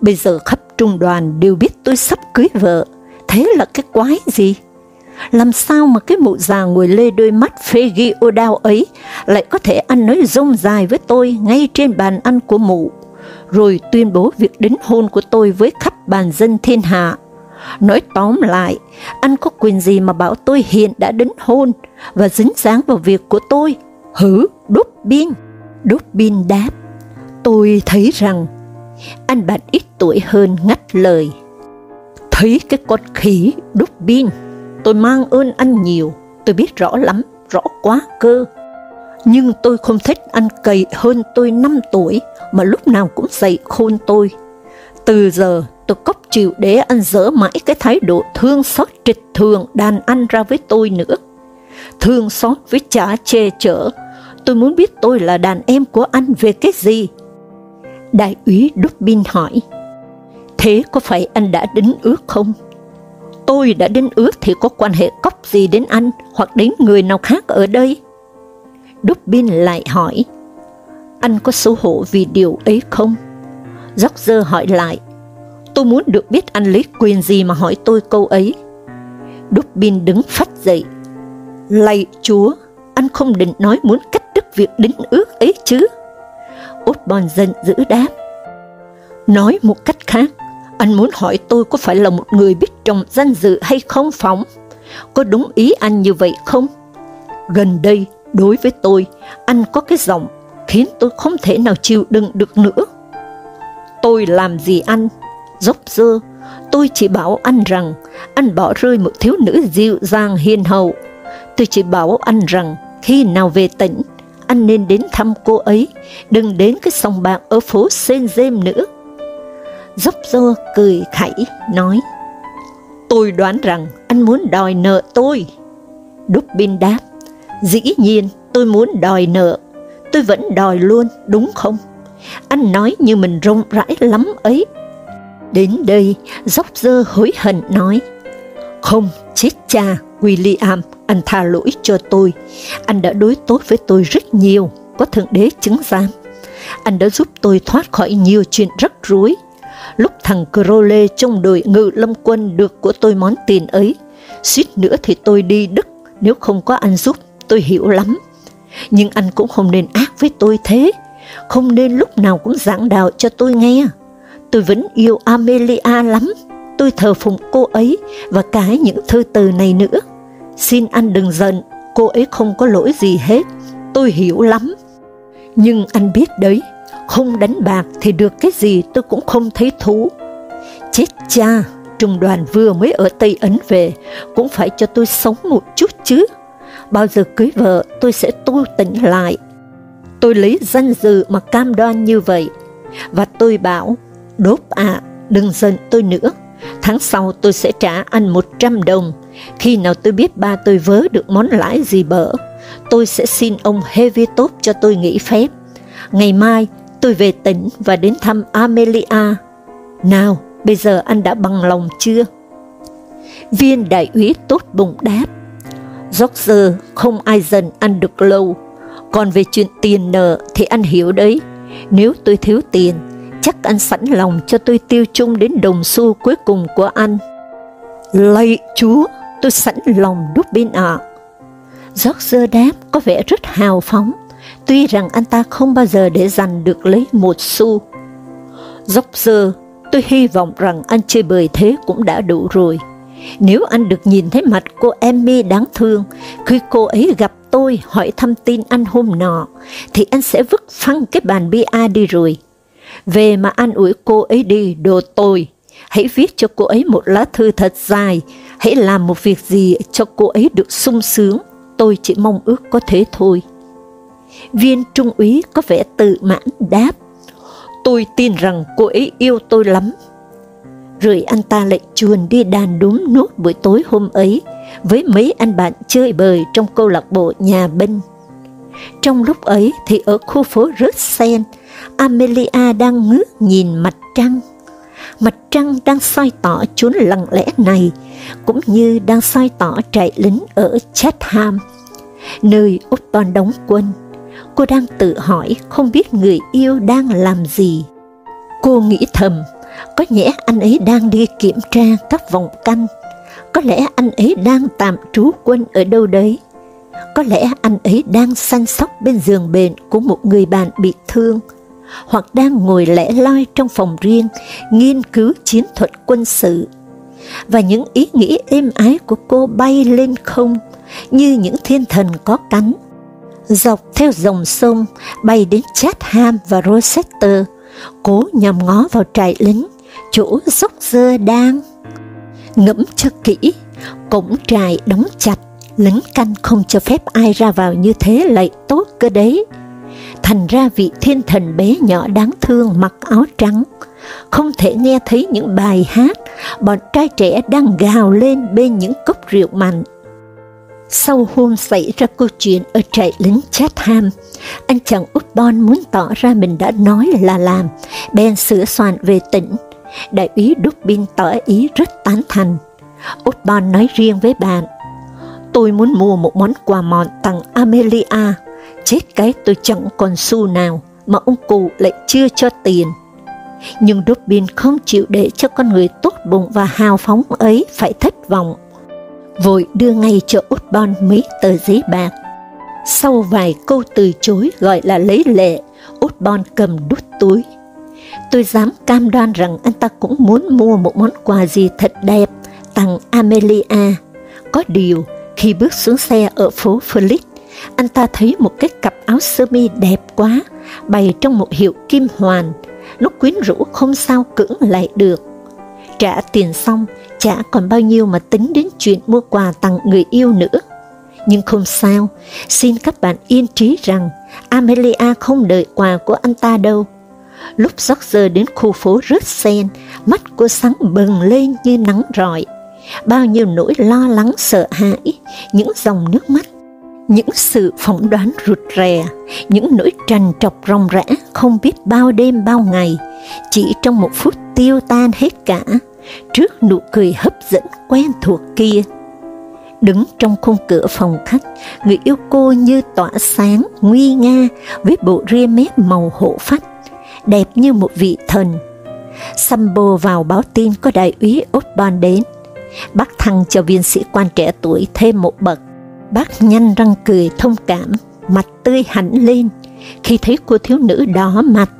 Bây giờ khắp trung đoàn đều biết tôi sắp cưới vợ, thế là cái quái gì? Làm sao mà cái mụ già ngồi lê đôi mắt phê ghi ô đao ấy lại có thể ăn nói rông dài với tôi ngay trên bàn ăn của mụ, rồi tuyên bố việc đính hôn của tôi với khắp bàn dân thiên hạ. Nói tóm lại, anh có quyền gì mà bảo tôi hiện đã đính hôn và dính dáng vào việc của tôi? Hử, đốt biên. Đốt biên đáp, tôi thấy rằng anh bạn ít tuổi hơn ngắt lời. Thấy cái con khỉ đốt pin, tôi mang ơn anh nhiều, tôi biết rõ lắm, rõ quá cơ. Nhưng tôi không thích anh cầy hơn tôi 5 tuổi, mà lúc nào cũng dạy khôn tôi. Từ giờ tôi cốc chịu để anh dỡ mãi cái thái độ thương xót trịch thường đàn anh ra với tôi nữa. Thương xót với chả che chở, tôi muốn biết tôi là đàn em của anh về cái gì. Đại úy Dubin hỏi, thế có phải anh đã đính ước không? Tôi đã đính ước thì có quan hệ cốc gì đến anh hoặc đến người nào khác ở đây? Dubin lại hỏi, anh có xấu hổ vì điều ấy không? George hỏi lại, tôi muốn được biết anh lấy quyền gì mà hỏi tôi câu ấy. Dubin đứng phát dậy, lạy chúa, anh không định nói muốn cắt đứt việc đính ước ấy chứ? Osborn giận dữ đáp. Nói một cách khác, anh muốn hỏi tôi có phải là một người biết trọng danh dự hay không phóng? Có đúng ý anh như vậy không? Gần đây, đối với tôi, anh có cái giọng khiến tôi không thể nào chịu đựng được nữa. Tôi làm gì anh? Dốc dơ, tôi chỉ bảo anh rằng anh bỏ rơi một thiếu nữ dịu dàng hiền hậu. Tôi chỉ bảo anh rằng khi nào về tỉnh, anh nên đến thăm cô ấy, đừng đến cái sòng bạc ở phố Sen Dêm nữa. Dốc dơ cười khẩy, nói, Tôi đoán rằng anh muốn đòi nợ tôi. Đúc Bin đáp, dĩ nhiên tôi muốn đòi nợ, tôi vẫn đòi luôn, đúng không? Anh nói như mình rộng rãi lắm ấy. Đến đây, dốc dơ hối hận nói, Không, chết cha, William, anh tha lỗi cho tôi. Anh đã đối tốt với tôi rất nhiều, có thượng đế chứng giám. Anh đã giúp tôi thoát khỏi nhiều chuyện rắc rối. Lúc thằng Crowley trong đội ngự lâm quân được của tôi món tiền ấy, suýt nữa thì tôi đi Đức nếu không có anh giúp, tôi hiểu lắm. Nhưng anh cũng không nên ác với tôi thế, không nên lúc nào cũng giảng đạo cho tôi nghe. Tôi vẫn yêu Amelia lắm, tôi thờ phụng cô ấy và cả những thư từ này nữa. Xin anh đừng giận, cô ấy không có lỗi gì hết, tôi hiểu lắm. Nhưng anh biết đấy, không đánh bạc thì được cái gì tôi cũng không thấy thú. Chết cha, trung đoàn vừa mới ở Tây Ấn về, cũng phải cho tôi sống một chút chứ. Bao giờ cưới vợ tôi sẽ tu tỉnh lại. Tôi lấy danh dự mà cam đoan như vậy, và tôi bảo, đốt ạ, à, đừng giận tôi nữa, tháng sau tôi sẽ trả anh 100 đồng, khi nào tôi biết ba tôi vớ được món lãi gì bở, tôi sẽ xin ông Heavy tốt cho tôi nghỉ phép. Ngày mai, tôi về tỉnh và đến thăm Amelia. Nào, bây giờ anh đã bằng lòng chưa? Viên đại úy tốt bụng đáp. George không ai dần ăn được lâu, còn về chuyện tiền nợ thì anh hiểu đấy. Nếu tôi thiếu tiền, chắc anh sẵn lòng cho tôi tiêu chung đến đồng xu cuối cùng của anh. Lạy Chúa, tôi sẵn lòng đút bên ạ. À. George đáp có vẻ rất hào phóng, tuy rằng anh ta không bao giờ để dành được lấy một xu. Dốc tôi hy vọng rằng anh chơi bời thế cũng đã đủ rồi. Nếu anh được nhìn thấy mặt cô Emmy đáng thương, khi cô ấy gặp tôi hỏi thăm tin anh hôm nọ, thì anh sẽ vứt phăng cái bàn bia đi rồi. Về mà an ủi cô ấy đi, đồ tôi. Hãy viết cho cô ấy một lá thư thật dài, hãy làm một việc gì cho cô ấy được sung sướng, tôi chỉ mong ước có thế thôi. Viên trung úy có vẻ tự mãn đáp, tôi tin rằng cô ấy yêu tôi lắm. Rồi anh ta lại chuồn đi đàn đúng nốt buổi tối hôm ấy, với mấy anh bạn chơi bời trong câu lạc bộ nhà binh. Trong lúc ấy thì ở khu phố Russell, Amelia đang ngước nhìn mặt trăng. Mặt trăng đang soi tỏ chốn lặng lẽ này, cũng như đang soi tỏ trại lính ở Chatham, nơi Upton đóng quân. Cô đang tự hỏi không biết người yêu đang làm gì. Cô nghĩ thầm, có nhẽ anh ấy đang đi kiểm tra các vòng canh, có lẽ anh ấy đang tạm trú quân ở đâu đấy, có lẽ anh ấy đang săn sóc bên giường bệnh của một người bạn bị thương, hoặc đang ngồi lẻ loi trong phòng riêng, nghiên cứu chiến thuật quân sự. Và những ý nghĩ êm ái của cô bay lên không, như những thiên thần có cánh. Dọc theo dòng sông, bay đến Chatham và Rochester, cố nhòm ngó vào trại lính, chỗ dốc dơ đang. Ngẫm cho kỹ, cổng trại đóng chặt, lính canh không cho phép ai ra vào như thế lại tốt cơ đấy. Thành ra vị thiên thần bé nhỏ đáng thương mặc áo trắng, không thể nghe thấy những bài hát bọn trai trẻ đang gào lên bên những cốc rượu mạnh. Sau hôm xảy ra câu chuyện ở trại lính Chatham, anh chàng Upton muốn tỏ ra mình đã nói là làm, bèn sửa soạn về tỉnh. Đại úy Dubin tỏ ý rất tán thành. Upton nói riêng với bạn, tôi muốn mua một món quà mọn tặng Amelia, chết cái tôi chẳng còn xu nào mà ông cụ lại chưa cho tiền. Nhưng Dubin không chịu để cho con người tốt bụng và hào phóng ấy phải thất vọng vội đưa ngay cho Upton mấy tờ giấy bạc. Sau vài câu từ chối gọi là lấy lệ, Upton cầm đút túi. Tôi dám cam đoan rằng anh ta cũng muốn mua một món quà gì thật đẹp tặng Amelia. Có điều, khi bước xuống xe ở phố Felix, anh ta thấy một cái cặp áo sơ mi đẹp quá, bày trong một hiệu kim hoàn. Nó quyến rũ không sao cưỡng lại được. Trả tiền xong, chả còn bao nhiêu mà tính đến chuyện mua quà tặng người yêu nữa. Nhưng không sao, xin các bạn yên trí rằng Amelia không đợi quà của anh ta đâu. Lúc George đến khu phố rớt sen mắt cô sáng bừng lên như nắng rọi. Bao nhiêu nỗi lo lắng sợ hãi, những dòng nước mắt, những sự phỏng đoán rụt rè, những nỗi trằn trọc ròng rã không biết bao đêm bao ngày, chỉ trong một phút tiêu tan hết cả trước nụ cười hấp dẫn quen thuộc kia. Đứng trong khung cửa phòng khách, người yêu cô như tỏa sáng, nguy nga, với bộ ria mép màu hộ phách, đẹp như một vị thần. Sambo vào báo tin có đại úy Osborn đến. Bác thăng cho viên sĩ quan trẻ tuổi thêm một bậc. Bác nhanh răng cười thông cảm, mặt tươi hẳn lên, khi thấy cô thiếu nữ đỏ mặt,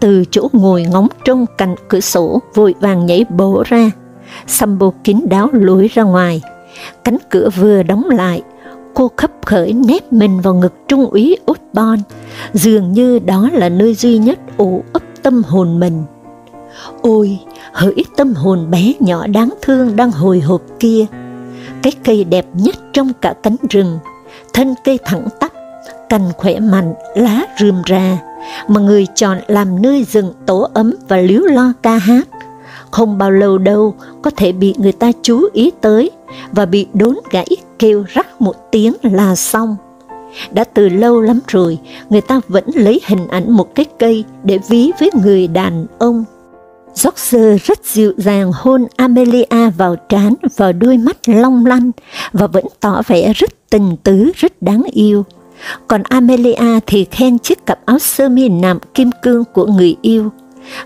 từ chỗ ngồi ngóng trông cạnh cửa sổ vội vàng nhảy bổ ra, Sambo kín đáo lùi ra ngoài. Cánh cửa vừa đóng lại, cô khấp khởi nép mình vào ngực trung úy utbon dường như đó là nơi duy nhất ủ ấp tâm hồn mình. Ôi, hỡi tâm hồn bé nhỏ đáng thương đang hồi hộp kia, cái cây đẹp nhất trong cả cánh rừng, thân cây thẳng tắp, cành khỏe mạnh, lá rườm rà, mà người chọn làm nơi rừng tổ ấm và líu lo ca hát. Không bao lâu đâu có thể bị người ta chú ý tới và bị đốn gãy kêu rắc một tiếng là xong. Đã từ lâu lắm rồi, người ta vẫn lấy hình ảnh một cái cây để ví với người đàn ông. George rất dịu dàng hôn Amelia vào trán, vào đôi mắt long lanh và vẫn tỏ vẻ rất tình tứ, rất đáng yêu. Còn Amelia thì khen chiếc cặp áo sơ mi nạm kim cương của người yêu,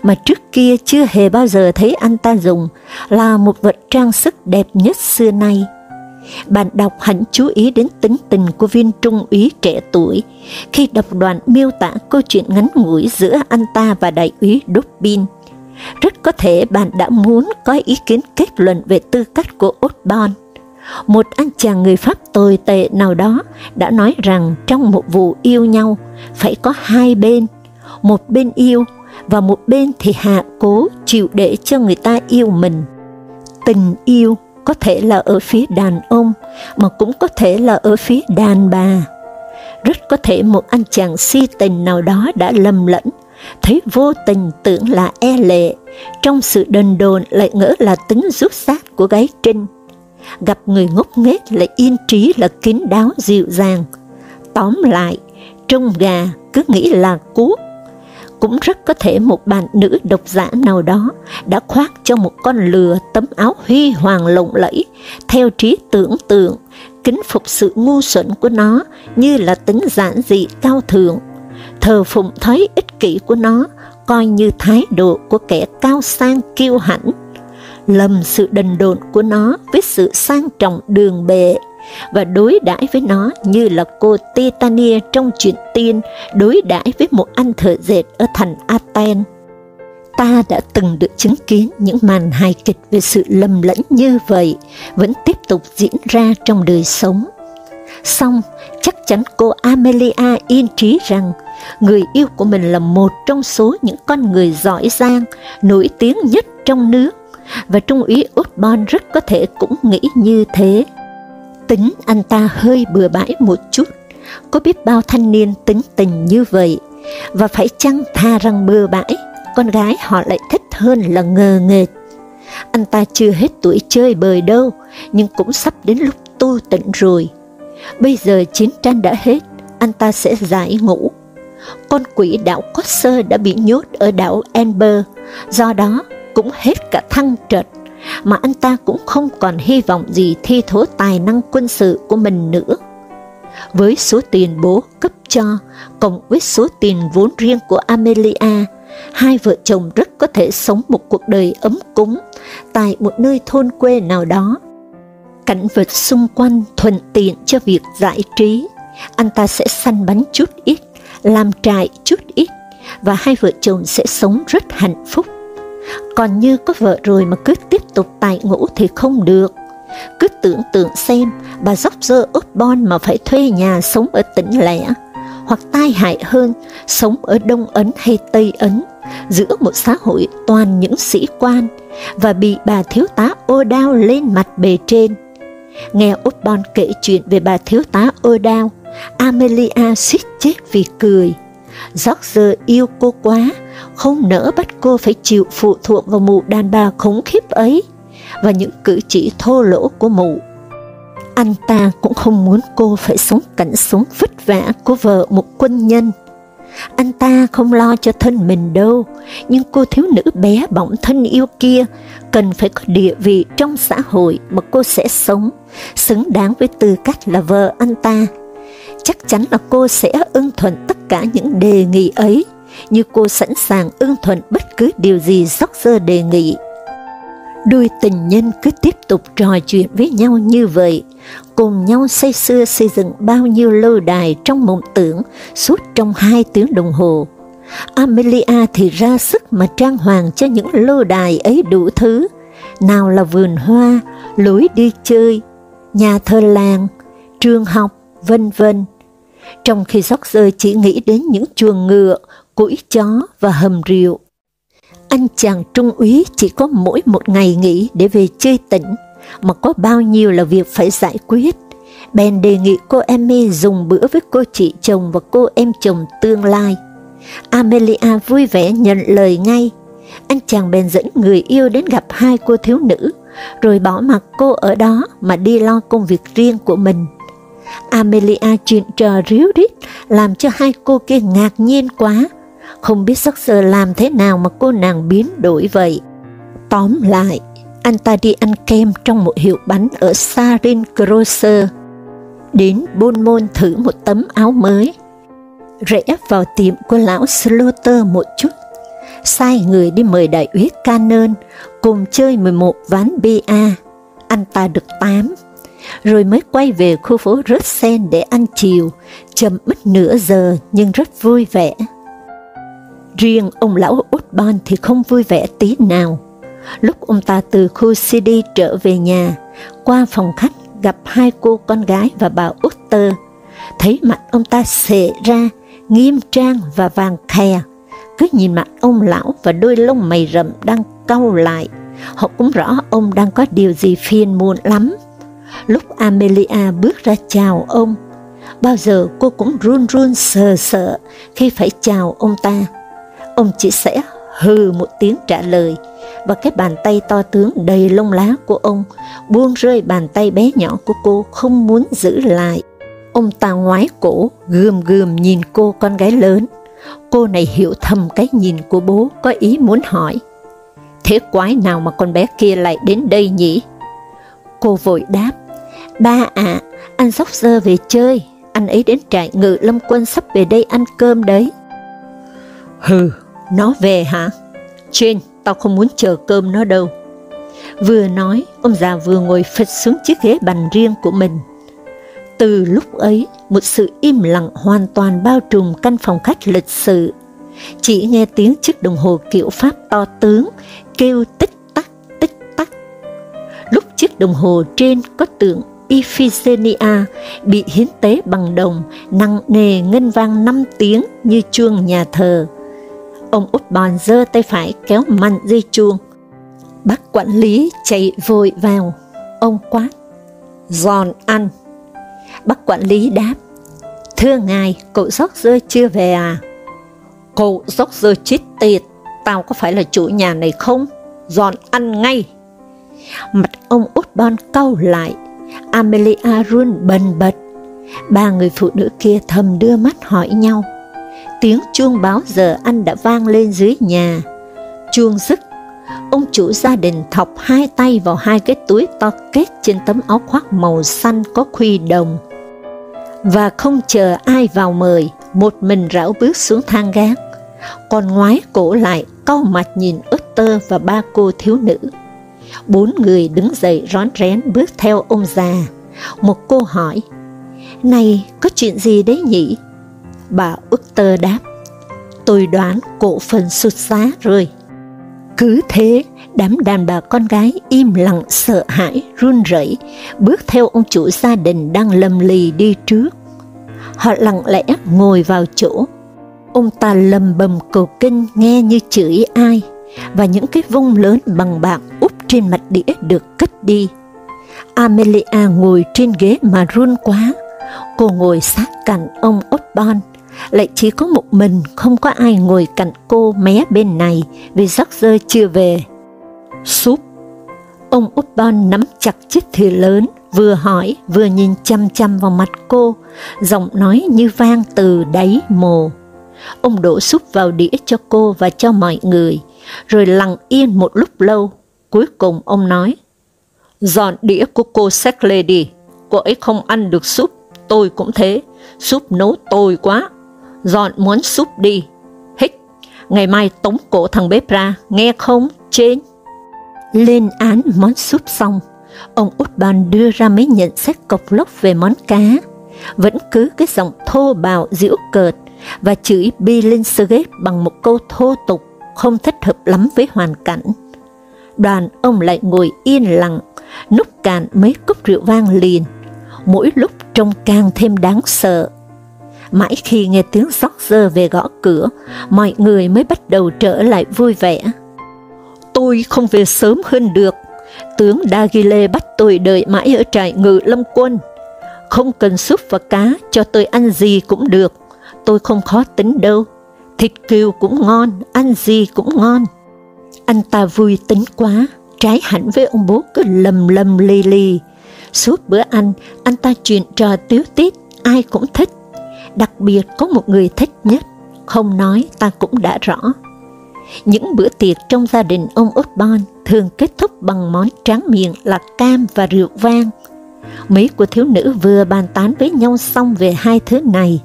mà trước kia chưa hề bao giờ thấy anh ta dùng, là một vật trang sức đẹp nhất xưa nay. bạn đọc hẳn chú ý đến tính tình của viên trung úy trẻ tuổi khi đọc đoạn miêu tả câu chuyện ngắn ngủi giữa anh ta và đại úy Dobbin. Rất có thể bạn đã muốn có ý kiến kết luận về tư cách của Osborne. Một anh chàng người Pháp tồi tệ nào đó đã nói rằng trong một vụ yêu nhau phải có hai bên, một bên yêu và một bên thì hạ cố chịu để cho người ta yêu mình. Tình yêu có thể là ở phía đàn ông, mà cũng có thể là ở phía đàn bà. Rất có thể một anh chàng si tình nào đó đã lầm lẫn, thấy vô tình tưởng là e lệ, trong sự đần đồn lại ngỡ là tính rút xác của gái trinh. Gặp người ngốc nghếch lại yên trí là kín đáo dịu dàng. Tóm lại, trông gà cứ nghĩ là cuốc. Cũng rất có thể một bạn nữ độc giả nào đó đã khoác cho một con lừa tấm áo huy hoàng lộng lẫy, theo trí tưởng tượng, kính phục sự ngu xuẩn của nó như là tính giản dị cao thượng, thờ phụng thói ích kỷ của nó coi như thái độ của kẻ cao sang kiêu hãnh, lầm sự đần độn của nó với sự sang trọng đường bệ và đối đãi với nó như là cô Titania trong chuyện tiên đối đãi với một anh thợ dệt ở thành Aten. Ta đã từng được chứng kiến những màn hài kịch về sự lầm lẫn như vậy vẫn tiếp tục diễn ra trong đời sống. Xong, chắc chắn cô Amelia yên trí rằng người yêu của mình là một trong số những con người giỏi giang, nổi tiếng nhất trong nước, và Trung úy Osborn rất có thể cũng nghĩ như thế. Tính anh ta hơi bừa bãi một chút, có biết bao thanh niên tính tình như vậy, và phải chăng tha rằng bừa bãi, con gái họ lại thích hơn là ngờ nghệch. Anh ta chưa hết tuổi chơi bời đâu, nhưng cũng sắp đến lúc tu tịnh rồi. Bây giờ chiến tranh đã hết, anh ta sẽ giải ngũ. Con quỷ đảo Cosser đã bị nhốt ở đảo Amber, do đó cũng hết cả thăng trợt, mà anh ta cũng không còn hy vọng gì thi thố tài năng quân sự của mình nữa. Với số tiền bố cấp cho, cộng với số tiền vốn riêng của Amelia, hai vợ chồng rất có thể sống một cuộc đời ấm cúng tại một nơi thôn quê nào đó. Cảnh vật xung quanh thuận tiện cho việc giải trí, anh ta sẽ săn bắn chút ít, làm trại chút ít, và hai vợ chồng sẽ sống rất hạnh phúc. Còn như có vợ rồi mà cứ tiếp tục tại ngũ thì không được. Cứ tưởng tượng xem, bà dốc dơ úp bon mà phải thuê nhà sống ở tỉnh lẻ, hoặc tai hại hơn, sống ở Đông Ấn hay Tây Ấn, giữa một xã hội toàn những sĩ quan, và bị bà thiếu tá ô đao lên mặt bề trên. Nghe út bon kể chuyện về bà thiếu tá ô đao, Amelia suýt chết vì cười. George yêu cô quá, không nỡ bắt cô phải chịu phụ thuộc vào mụ đàn bà khủng khiếp ấy và những cử chỉ thô lỗ của mụ. Anh ta cũng không muốn cô phải sống cảnh sống vất vả của vợ một quân nhân. Anh ta không lo cho thân mình đâu, nhưng cô thiếu nữ bé bỏng thân yêu kia cần phải có địa vị trong xã hội mà cô sẽ sống, xứng đáng với tư cách là vợ anh ta. Chắc chắn là cô sẽ ưng thuận tất cả những đề nghị ấy, như cô sẵn sàng ưng thuận bất cứ điều gì George đề nghị. Đôi tình nhân cứ tiếp tục trò chuyện với nhau như vậy, cùng nhau say sưa xây dựng bao nhiêu lâu đài trong mộng tưởng suốt trong hai tiếng đồng hồ. Amelia thì ra sức mà trang hoàng cho những lô đài ấy đủ thứ, nào là vườn hoa, lối đi chơi, nhà thờ làng, trường học, vân vân. Trong khi George chỉ nghĩ đến những chuồng ngựa, củi chó và hầm rượu. Anh chàng trung úy chỉ có mỗi một ngày nghỉ để về chơi tỉnh, mà có bao nhiêu là việc phải giải quyết. ben đề nghị cô Emmy dùng bữa với cô chị chồng và cô em chồng tương lai. Amelia vui vẻ nhận lời ngay. Anh chàng bèn dẫn người yêu đến gặp hai cô thiếu nữ, rồi bỏ mặc cô ở đó mà đi lo công việc riêng của mình. Amelia chuyện trò ríu rít làm cho hai cô kia ngạc nhiên quá, không biết sắc giờ làm thế nào mà cô nàng biến đổi vậy. Tóm lại, anh ta đi ăn kem trong một hiệu bánh ở Sarin Grocer. Đến Buôn Môn thử một tấm áo mới. Rẽ vào tiệm của lão Slaughter một chút. Sai người đi mời đại úy Cannon cùng chơi 11 ván BA. Anh ta được 8 rồi mới quay về khu phố Russell để ăn chiều, chậm mất nửa giờ nhưng rất vui vẻ. Riêng ông lão Osborne thì không vui vẻ tí nào. Lúc ông ta từ khu CD trở về nhà, qua phòng khách gặp hai cô con gái và bà Utter, thấy mặt ông ta xệ ra, nghiêm trang và vàng khè, cứ nhìn mặt ông lão và đôi lông mày rậm đang cau lại, họ cũng rõ ông đang có điều gì phiền muộn lắm. Lúc Amelia bước ra chào ông, bao giờ cô cũng run run sờ sợ khi phải chào ông ta. Ông chỉ sẽ hừ một tiếng trả lời, và cái bàn tay to tướng đầy lông lá của ông buông rơi bàn tay bé nhỏ của cô không muốn giữ lại. Ông ta ngoái cổ, gườm gườm nhìn cô con gái lớn. Cô này hiểu thầm cái nhìn của bố có ý muốn hỏi. Thế quái nào mà con bé kia lại đến đây nhỉ? Cô vội đáp, ba ạ, anh sóc dơ về chơi, anh ấy đến trại ngự lâm quân sắp về đây ăn cơm đấy. Hừ, nó về hả? Trên, tao không muốn chờ cơm nó đâu. Vừa nói, ông già vừa ngồi phịch xuống chiếc ghế bành riêng của mình. Từ lúc ấy, một sự im lặng hoàn toàn bao trùm căn phòng khách lịch sự. Chỉ nghe tiếng chiếc đồng hồ kiểu Pháp to tướng, kêu tích tắc, tích tắc. Lúc chiếc đồng hồ trên có tượng Iphigenia bị hiến tế bằng đồng, nặng nề ngân vang năm tiếng như chuông nhà thờ. Ông út bòn giơ tay phải kéo mạnh dây chuông. Bác quản lý chạy vội vào, ông quát, giòn ăn. Bác quản lý đáp, thưa ngài, cậu sóc rơi chưa về à? Cậu sóc rơi chết tiệt, tao có phải là chủ nhà này không? Giòn ăn ngay. Mặt ông út bon cau lại, Amelia run bần bật. Ba người phụ nữ kia thầm đưa mắt hỏi nhau. Tiếng chuông báo giờ ăn đã vang lên dưới nhà. Chuông dứt, ông chủ gia đình thọc hai tay vào hai cái túi to kết trên tấm áo khoác màu xanh có khuy đồng. Và không chờ ai vào mời, một mình rảo bước xuống thang gác, còn ngoái cổ lại cau mặt nhìn Utter và ba cô thiếu nữ. Bốn người đứng dậy rón rén bước theo ông già. Một cô hỏi, Này, có chuyện gì đấy nhỉ? Bà Utter đáp, Tôi đoán cổ phần sụt giá rồi. Cứ thế, đám đàn bà con gái im lặng sợ hãi, run rẩy, bước theo ông chủ gia đình đang lầm lì đi trước. Họ lặng lẽ ngồi vào chỗ. Ông ta lầm bầm cầu kinh nghe như chửi ai, và những cái vung lớn bằng bạc trên mặt đĩa được cất đi. Amelia ngồi trên ghế mà run quá. Cô ngồi sát cạnh ông Osborne, lại chỉ có một mình, không có ai ngồi cạnh cô mé bên này vì rắc rơi chưa về. Súp. Ông Osborne nắm chặt chiếc thìa lớn, vừa hỏi vừa nhìn chăm chăm vào mặt cô, giọng nói như vang từ đáy mồ. Ông đổ súp vào đĩa cho cô và cho mọi người, rồi lặng yên một lúc lâu, cuối cùng ông nói, Dọn đĩa của cô Sex Lady, cô ấy không ăn được súp, tôi cũng thế, súp nấu tồi quá, dọn món súp đi. Hích, ngày mai tống cổ thằng bếp ra, nghe không, trên. Lên án món súp xong, ông út bàn đưa ra mấy nhận xét cộc lốc về món cá, vẫn cứ cái giọng thô bạo giễu cợt và chửi Billy Sergei bằng một câu thô tục không thích hợp lắm với hoàn cảnh. Đoàn ông lại ngồi yên lặng, nút cạn mấy cốc rượu vang liền, mỗi lúc trông càng thêm đáng sợ. Mãi khi nghe tiếng sóc dơ về gõ cửa, mọi người mới bắt đầu trở lại vui vẻ. Tôi không về sớm hơn được, tướng Dagile bắt tôi đợi mãi ở trại ngự lâm quân. Không cần súp và cá, cho tôi ăn gì cũng được, tôi không khó tính đâu. Thịt kiều cũng ngon, ăn gì cũng ngon. Anh ta vui tính quá, trái hẳn với ông bố cứ lầm lầm lì lì. Suốt bữa ăn, anh ta chuyện trò tiếu tít, ai cũng thích. Đặc biệt có một người thích nhất, không nói ta cũng đã rõ. Những bữa tiệc trong gia đình ông Osborne thường kết thúc bằng món tráng miệng là cam và rượu vang. Mấy của thiếu nữ vừa bàn tán với nhau xong về hai thứ này,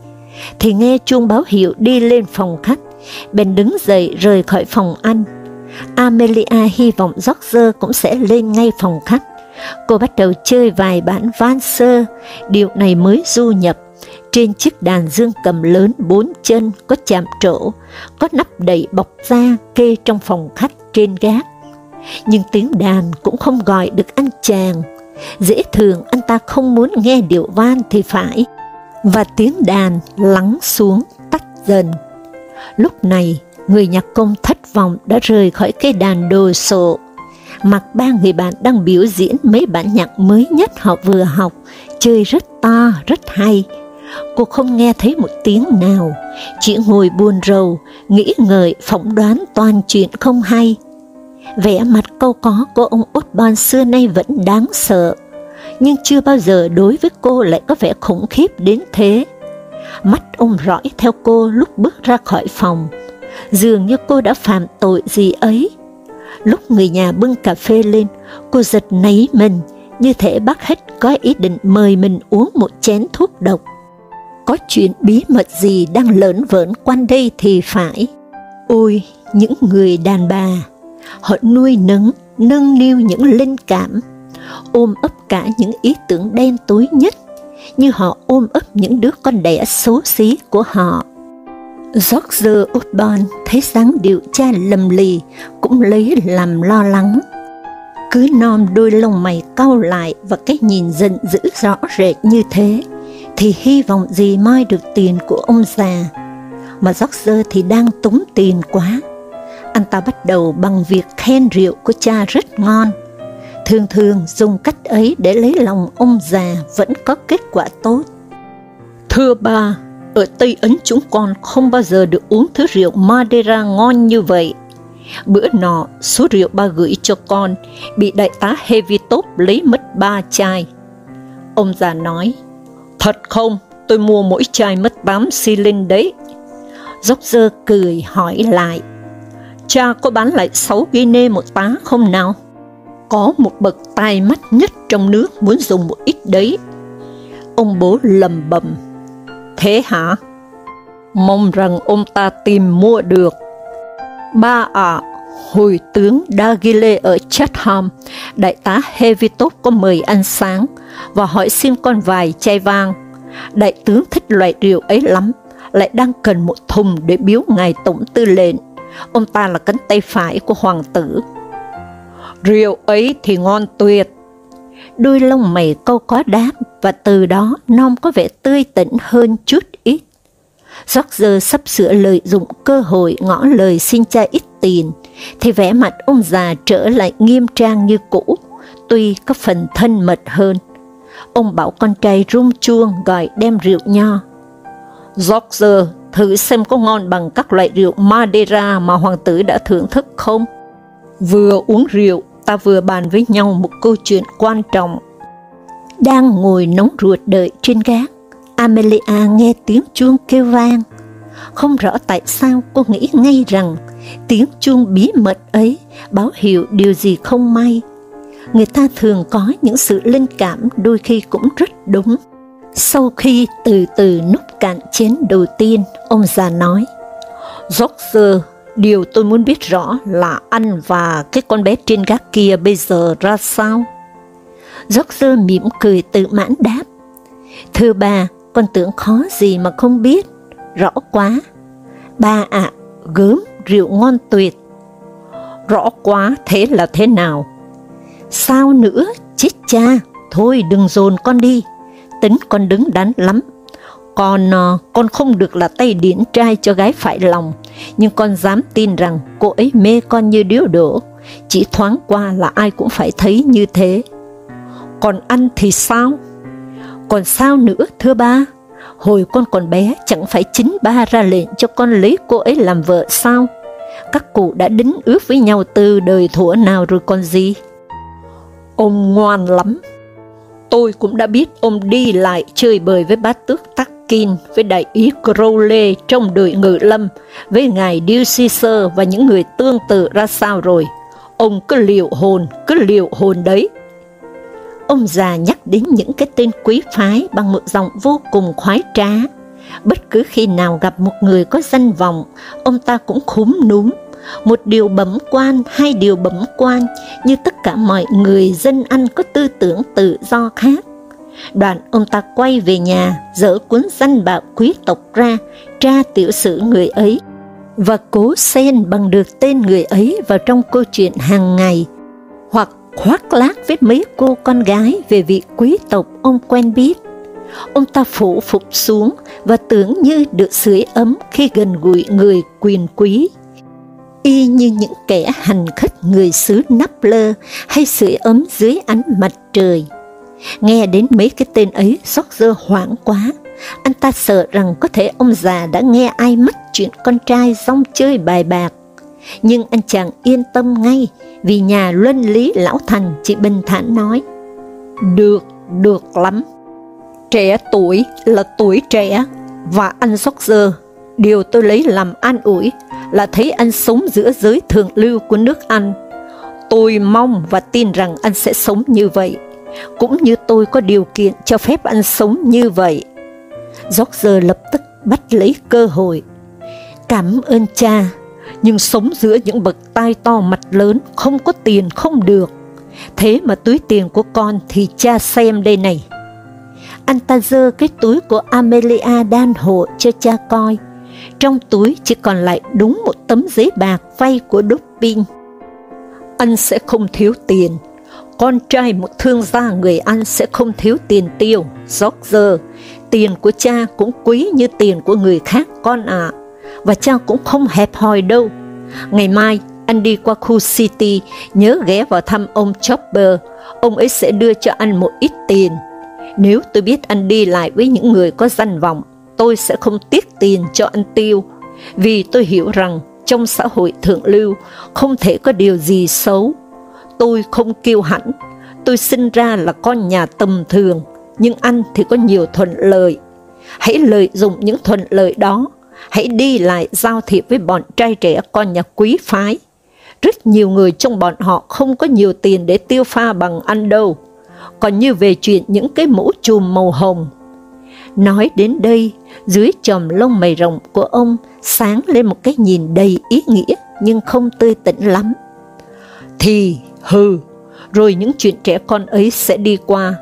thì nghe chuông báo hiệu đi lên phòng khách, bèn đứng dậy rời khỏi phòng ăn. Amelia hy vọng George cũng sẽ lên ngay phòng khách, Cô bắt đầu chơi vài bản van sơ, điệu này mới du nhập. Trên chiếc đàn dương cầm lớn bốn chân có chạm trổ, có nắp đậy bọc da kê trong phòng khách trên gác. Nhưng tiếng đàn cũng không gọi được anh chàng. Dễ thường anh ta không muốn nghe điệu van thì phải, và tiếng đàn lắng xuống tắt dần. Lúc này, người nhạc công thất vọng đã rời khỏi cây đàn đồ sộ. Mặc ba người bạn đang biểu diễn mấy bản nhạc mới nhất họ vừa học, chơi rất to, rất hay. Cô không nghe thấy một tiếng nào, chỉ ngồi buồn rầu, nghĩ ngợi, phỏng đoán toàn chuyện không hay. Vẻ mặt câu có của ông Osborne xưa nay vẫn đáng sợ, nhưng chưa bao giờ đối với cô lại có vẻ khủng khiếp đến thế. Mắt ông dõi theo cô lúc bước ra khỏi phòng, dường như cô đã phạm tội gì ấy. Lúc người nhà bưng cà phê lên, cô giật nấy mình, như thể bác hết có ý định mời mình uống một chén thuốc độc. Có chuyện bí mật gì đang lớn vỡn quanh đây thì phải. Ôi, những người đàn bà, họ nuôi nấng, nâng niu những linh cảm, ôm ấp cả những ý tưởng đen tối nhất, như họ ôm ấp những đứa con đẻ xấu xí của họ. George Osborne thấy dáng điệu cha lầm lì, cũng lấy làm lo lắng. Cứ nom đôi lông mày cau lại và cái nhìn giận dữ rõ rệt như thế, thì hy vọng gì moi được tiền của ông già. Mà George thì đang túng tiền quá. Anh ta bắt đầu bằng việc khen rượu của cha rất ngon. Thường thường dùng cách ấy để lấy lòng ông già vẫn có kết quả tốt. Thưa ba, ở Tây Ấn chúng con không bao giờ được uống thứ rượu Madeira ngon như vậy. Bữa nọ, số rượu ba gửi cho con bị đại tá Hevitop lấy mất ba chai. Ông già nói, thật không, tôi mua mỗi chai mất 8 xi-lin đấy. Dốc dơ cười hỏi lại, cha có bán lại 6 guinea một tá không nào? Có một bậc tai mắt nhất trong nước muốn dùng một ít đấy. Ông bố lầm bầm, Thế hả? Mong rằng ông ta tìm mua được. Ba ạ, à, hồi tướng Dagile ở Chatham, đại tá Hevitop có mời ăn sáng và hỏi xin con vài chai vang. Đại tướng thích loại rượu ấy lắm, lại đang cần một thùng để biếu ngài tổng tư lệnh. Ông ta là cánh tay phải của hoàng tử. Rượu ấy thì ngon tuyệt, đôi lông mày câu có đáp, và từ đó non có vẻ tươi tỉnh hơn chút ít. George sắp sửa lợi dụng cơ hội ngõ lời xin cha ít tiền, thì vẻ mặt ông già trở lại nghiêm trang như cũ, tuy có phần thân mật hơn. Ông bảo con trai rung chuông gọi đem rượu nho. George, thử xem có ngon bằng các loại rượu Madeira mà hoàng tử đã thưởng thức không? Vừa uống rượu, ta vừa bàn với nhau một câu chuyện quan trọng. Đang ngồi nóng ruột đợi trên gác, Amelia nghe tiếng chuông kêu vang. Không rõ tại sao cô nghĩ ngay rằng tiếng chuông bí mật ấy báo hiệu điều gì không may. Người ta thường có những sự linh cảm đôi khi cũng rất đúng. Sau khi từ từ núp cạn chén đầu tiên, ông già nói, George Điều tôi muốn biết rõ là anh và cái con bé trên gác kia bây giờ ra sao? George mỉm cười tự mãn đáp. Thưa bà, con tưởng khó gì mà không biết. Rõ quá. Ba ạ, à, gớm, rượu ngon tuyệt. Rõ quá, thế là thế nào? Sao nữa, chết cha, thôi đừng dồn con đi. Tính con đứng đắn lắm, con, ờ, con không được là tay điển trai cho gái phải lòng, nhưng con dám tin rằng cô ấy mê con như điếu đổ, chỉ thoáng qua là ai cũng phải thấy như thế. Còn ăn thì sao? Còn sao nữa thưa ba? Hồi con còn bé chẳng phải chính ba ra lệnh cho con lấy cô ấy làm vợ sao? Các cụ đã đính ước với nhau từ đời thuở nào rồi còn gì? Ông ngoan lắm. Tôi cũng đã biết ông đi lại chơi bời với bá tước tắc Kin với đại ý Crowley trong đội ngự lâm, với ngài Caesar và những người tương tự ra sao rồi. Ông cứ liệu hồn, cứ liệu hồn đấy. Ông già nhắc đến những cái tên quý phái bằng một giọng vô cùng khoái trá. Bất cứ khi nào gặp một người có danh vọng, ông ta cũng khúm núm, một điều bẩm quan, hai điều bẩm quan, như tất cả mọi người dân Anh có tư tưởng tự do khác. Đoạn ông ta quay về nhà, dỡ cuốn danh bạo quý tộc ra, tra tiểu sử người ấy, và cố xen bằng được tên người ấy vào trong câu chuyện hàng ngày, hoặc khoác lác với mấy cô con gái về vị quý tộc ông quen biết. Ông ta phủ phục xuống và tưởng như được sưởi ấm khi gần gũi người quyền quý. Y như những kẻ hành khất người xứ nắp lơ hay sưởi ấm dưới ánh mặt trời. Nghe đến mấy cái tên ấy, xót dơ hoảng quá. Anh ta sợ rằng có thể ông già đã nghe ai mất chuyện con trai rong chơi bài bạc. Nhưng anh chàng yên tâm ngay, vì nhà luân lý lão thành chỉ bình thản nói, Được, được lắm. Trẻ tuổi là tuổi trẻ, và anh dơ điều tôi lấy làm an ủi là thấy anh sống giữa giới thượng lưu của nước Anh. Tôi mong và tin rằng anh sẽ sống như vậy cũng như tôi có điều kiện cho phép anh sống như vậy. George lập tức bắt lấy cơ hội. Cảm ơn cha, nhưng sống giữa những bậc tai to mặt lớn không có tiền không được. Thế mà túi tiền của con thì cha xem đây này. Anh ta dơ cái túi của Amelia đan hộ cho cha coi. Trong túi chỉ còn lại đúng một tấm giấy bạc vay của Dupin. Anh sẽ không thiếu tiền, con trai một thương gia người Anh sẽ không thiếu tiền tiêu, George. Tiền của cha cũng quý như tiền của người khác con ạ, à và cha cũng không hẹp hòi đâu. Ngày mai, anh đi qua khu City, nhớ ghé vào thăm ông Chopper, ông ấy sẽ đưa cho anh một ít tiền. Nếu tôi biết anh đi lại với những người có danh vọng, tôi sẽ không tiếc tiền cho anh tiêu, vì tôi hiểu rằng trong xã hội thượng lưu không thể có điều gì xấu Tôi không kiêu hãnh, tôi sinh ra là con nhà tầm thường, nhưng anh thì có nhiều thuận lợi. Hãy lợi dụng những thuận lợi đó, hãy đi lại giao thiệp với bọn trai trẻ con nhà quý phái. Rất nhiều người trong bọn họ không có nhiều tiền để tiêu pha bằng anh đâu. Còn như về chuyện những cái mũ chùm màu hồng, Nói đến đây, dưới chòm lông mày rộng của ông sáng lên một cái nhìn đầy ý nghĩa nhưng không tươi tỉnh lắm. Thì Hừ, rồi những chuyện trẻ con ấy sẽ đi qua.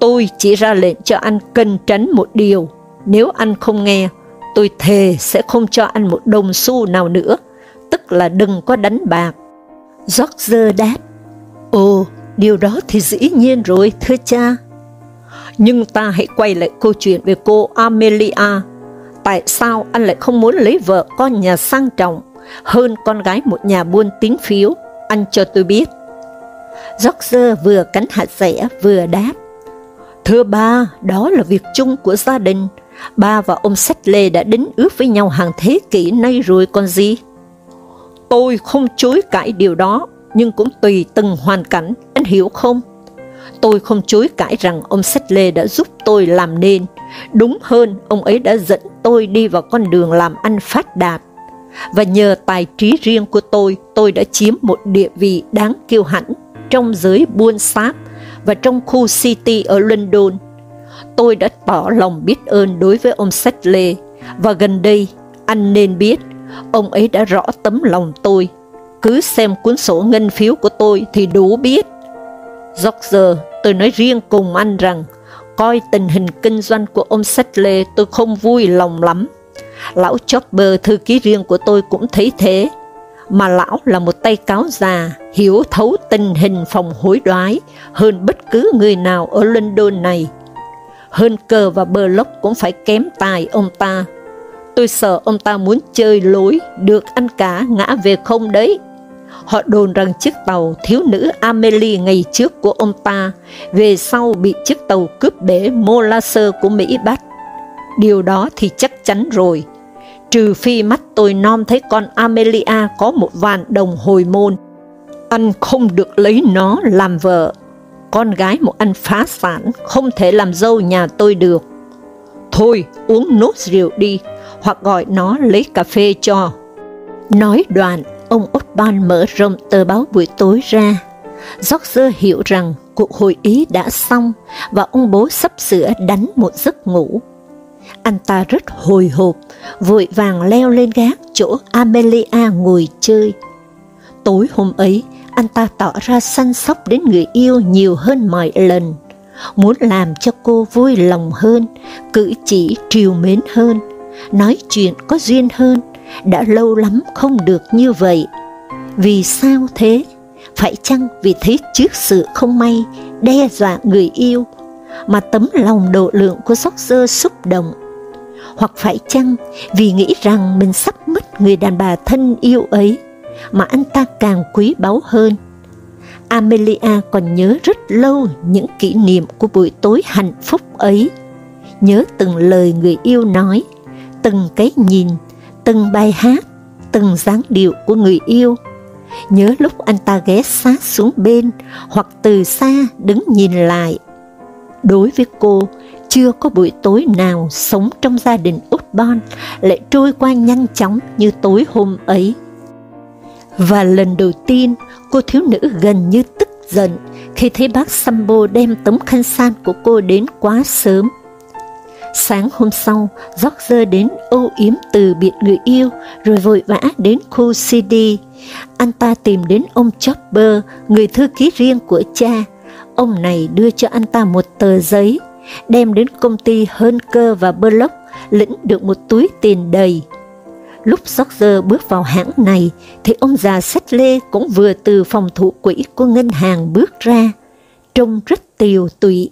Tôi chỉ ra lệnh cho anh cần tránh một điều, nếu anh không nghe, tôi thề sẽ không cho anh một đồng xu nào nữa, tức là đừng có đánh bạc. George đáp, Ồ, điều đó thì dĩ nhiên rồi, thưa cha. Nhưng ta hãy quay lại câu chuyện về cô Amelia. Tại sao anh lại không muốn lấy vợ con nhà sang trọng hơn con gái một nhà buôn tín phiếu? Anh cho tôi biết. George vừa cắn hạt rẻ vừa đáp. Thưa ba, đó là việc chung của gia đình. Ba và ông Sách Lê đã đính ước với nhau hàng thế kỷ nay rồi còn gì. Tôi không chối cãi điều đó, nhưng cũng tùy từng hoàn cảnh, anh hiểu không? Tôi không chối cãi rằng ông Sách Lê đã giúp tôi làm nên. Đúng hơn, ông ấy đã dẫn tôi đi vào con đường làm ăn phát đạt. Và nhờ tài trí riêng của tôi, tôi đã chiếm một địa vị đáng kiêu hãnh trong giới buôn sáp và trong khu City ở London. Tôi đã tỏ lòng biết ơn đối với ông Sedley, và gần đây, anh nên biết, ông ấy đã rõ tấm lòng tôi. Cứ xem cuốn sổ ngân phiếu của tôi thì đủ biết. dọc giờ tôi nói riêng cùng anh rằng, coi tình hình kinh doanh của ông Sedley tôi không vui lòng lắm. Lão Chopper, thư ký riêng của tôi cũng thấy thế, mà lão là một tay cáo già, hiểu thấu tình hình phòng hối đoái hơn bất cứ người nào ở London này. Hơn cờ và bờ lốc cũng phải kém tài ông ta. Tôi sợ ông ta muốn chơi lối, được ăn cá ngã về không đấy. Họ đồn rằng chiếc tàu thiếu nữ Amelie ngày trước của ông ta, về sau bị chiếc tàu cướp bể Molasser của Mỹ bắt. Điều đó thì chắc chắn rồi, trừ phi mắt tôi non thấy con Amelia có một vạn đồng hồi môn. Anh không được lấy nó làm vợ. Con gái một anh phá sản không thể làm dâu nhà tôi được. Thôi, uống nốt rượu đi, hoặc gọi nó lấy cà phê cho. Nói đoạn, ông Osborne mở rộng tờ báo buổi tối ra. George hiểu rằng cuộc hội ý đã xong và ông bố sắp sửa đánh một giấc ngủ. Anh ta rất hồi hộp vội vàng leo lên gác chỗ Amelia ngồi chơi. Tối hôm ấy, anh ta tỏ ra săn sóc đến người yêu nhiều hơn mọi lần, muốn làm cho cô vui lòng hơn, cử chỉ triều mến hơn, nói chuyện có duyên hơn, đã lâu lắm không được như vậy. Vì sao thế? Phải chăng vì thế trước sự không may, đe dọa người yêu, mà tấm lòng độ lượng của sóc dơ xúc động? Hoặc phải chăng vì nghĩ rằng mình sắp mất người đàn bà thân yêu ấy, mà anh ta càng quý báu hơn? Amelia còn nhớ rất lâu những kỷ niệm của buổi tối hạnh phúc ấy, nhớ từng lời người yêu nói, từng cái nhìn, từng bài hát, từng dáng điệu của người yêu, nhớ lúc anh ta ghé sát xuống bên hoặc từ xa đứng nhìn lại. Đối với cô, chưa có buổi tối nào sống trong gia đình út bon lại trôi qua nhanh chóng như tối hôm ấy. Và lần đầu tiên, cô thiếu nữ gần như tức giận khi thấy bác Sambo đem tấm khăn san của cô đến quá sớm. Sáng hôm sau, George đến âu yếm từ biệt người yêu, rồi vội vã đến khu CD. Anh ta tìm đến ông Chopper, người thư ký riêng của cha. Ông này đưa cho anh ta một tờ giấy, đem đến công ty hơn cơ và Block, lĩnh được một túi tiền đầy. Lúc George bước vào hãng này, thì ông già sách lê cũng vừa từ phòng thủ quỹ của ngân hàng bước ra, trông rất tiều tụy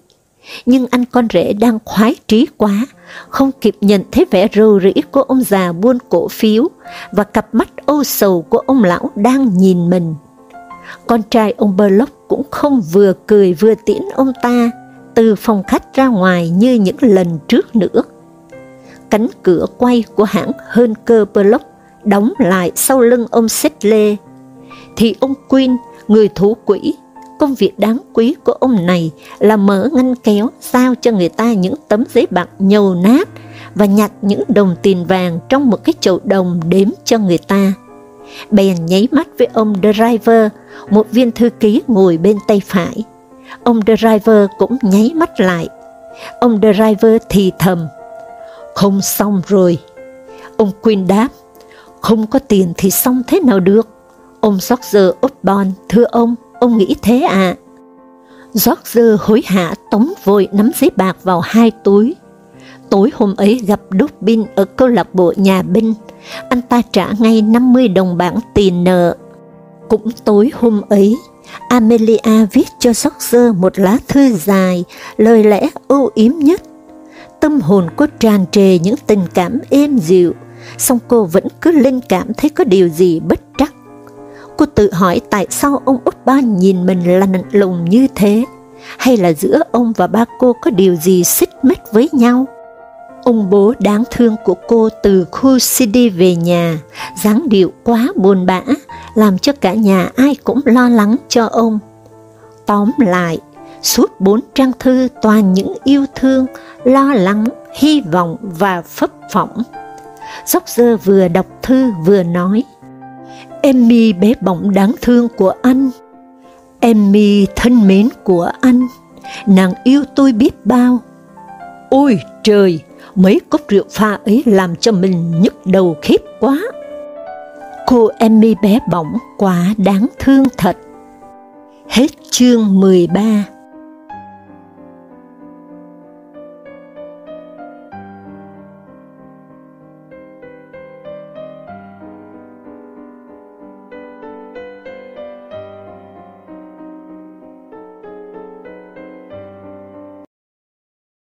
nhưng anh con rể đang khoái trí quá, không kịp nhận thấy vẻ rầu rĩ của ông già buôn cổ phiếu và cặp mắt âu sầu của ông lão đang nhìn mình. Con trai ông Berlock cũng không vừa cười vừa tiễn ông ta từ phòng khách ra ngoài như những lần trước nữa. Cánh cửa quay của hãng hơn cơ Block đóng lại sau lưng ông Sedley, thì ông Quinn, người thủ quỹ, Công việc đáng quý của ông này là mở ngăn kéo giao cho người ta những tấm giấy bạc nhầu nát và nhặt những đồng tiền vàng trong một cái chậu đồng đếm cho người ta. Bèn nháy mắt với ông Driver, một viên thư ký ngồi bên tay phải. Ông Driver cũng nháy mắt lại. Ông Driver thì thầm, không xong rồi. Ông Quinn đáp, không có tiền thì xong thế nào được. Ông George Upton, thưa ông, Ông nghĩ thế à? George hối hả tống vội nắm giấy bạc vào hai túi. Tối hôm ấy gặp Dubin ở câu lạc bộ nhà binh, anh ta trả ngay 50 đồng bảng tiền nợ. Cũng tối hôm ấy, Amelia viết cho George một lá thư dài, lời lẽ ưu yếm nhất. Tâm hồn cô tràn trề những tình cảm êm dịu, song cô vẫn cứ linh cảm thấy có điều gì bất trắc. Cô tự hỏi tại sao ông út ba nhìn mình lạnh lùng như thế, hay là giữa ông và ba cô có điều gì xích mích với nhau? Ông bố đáng thương của cô từ khu CD về nhà, dáng điệu quá buồn bã, làm cho cả nhà ai cũng lo lắng cho ông. Tóm lại, suốt bốn trang thư toàn những yêu thương, lo lắng, hy vọng và phấp phỏng. Dốc dơ vừa đọc thư vừa nói, Emmy bé bỏng đáng thương của anh, Emmy thân mến của anh, nàng yêu tôi biết bao. Ôi trời, mấy cốc rượu pha ấy làm cho mình nhức đầu khiếp quá. Cô Emmy bé bỏng quá đáng thương thật. Hết chương 13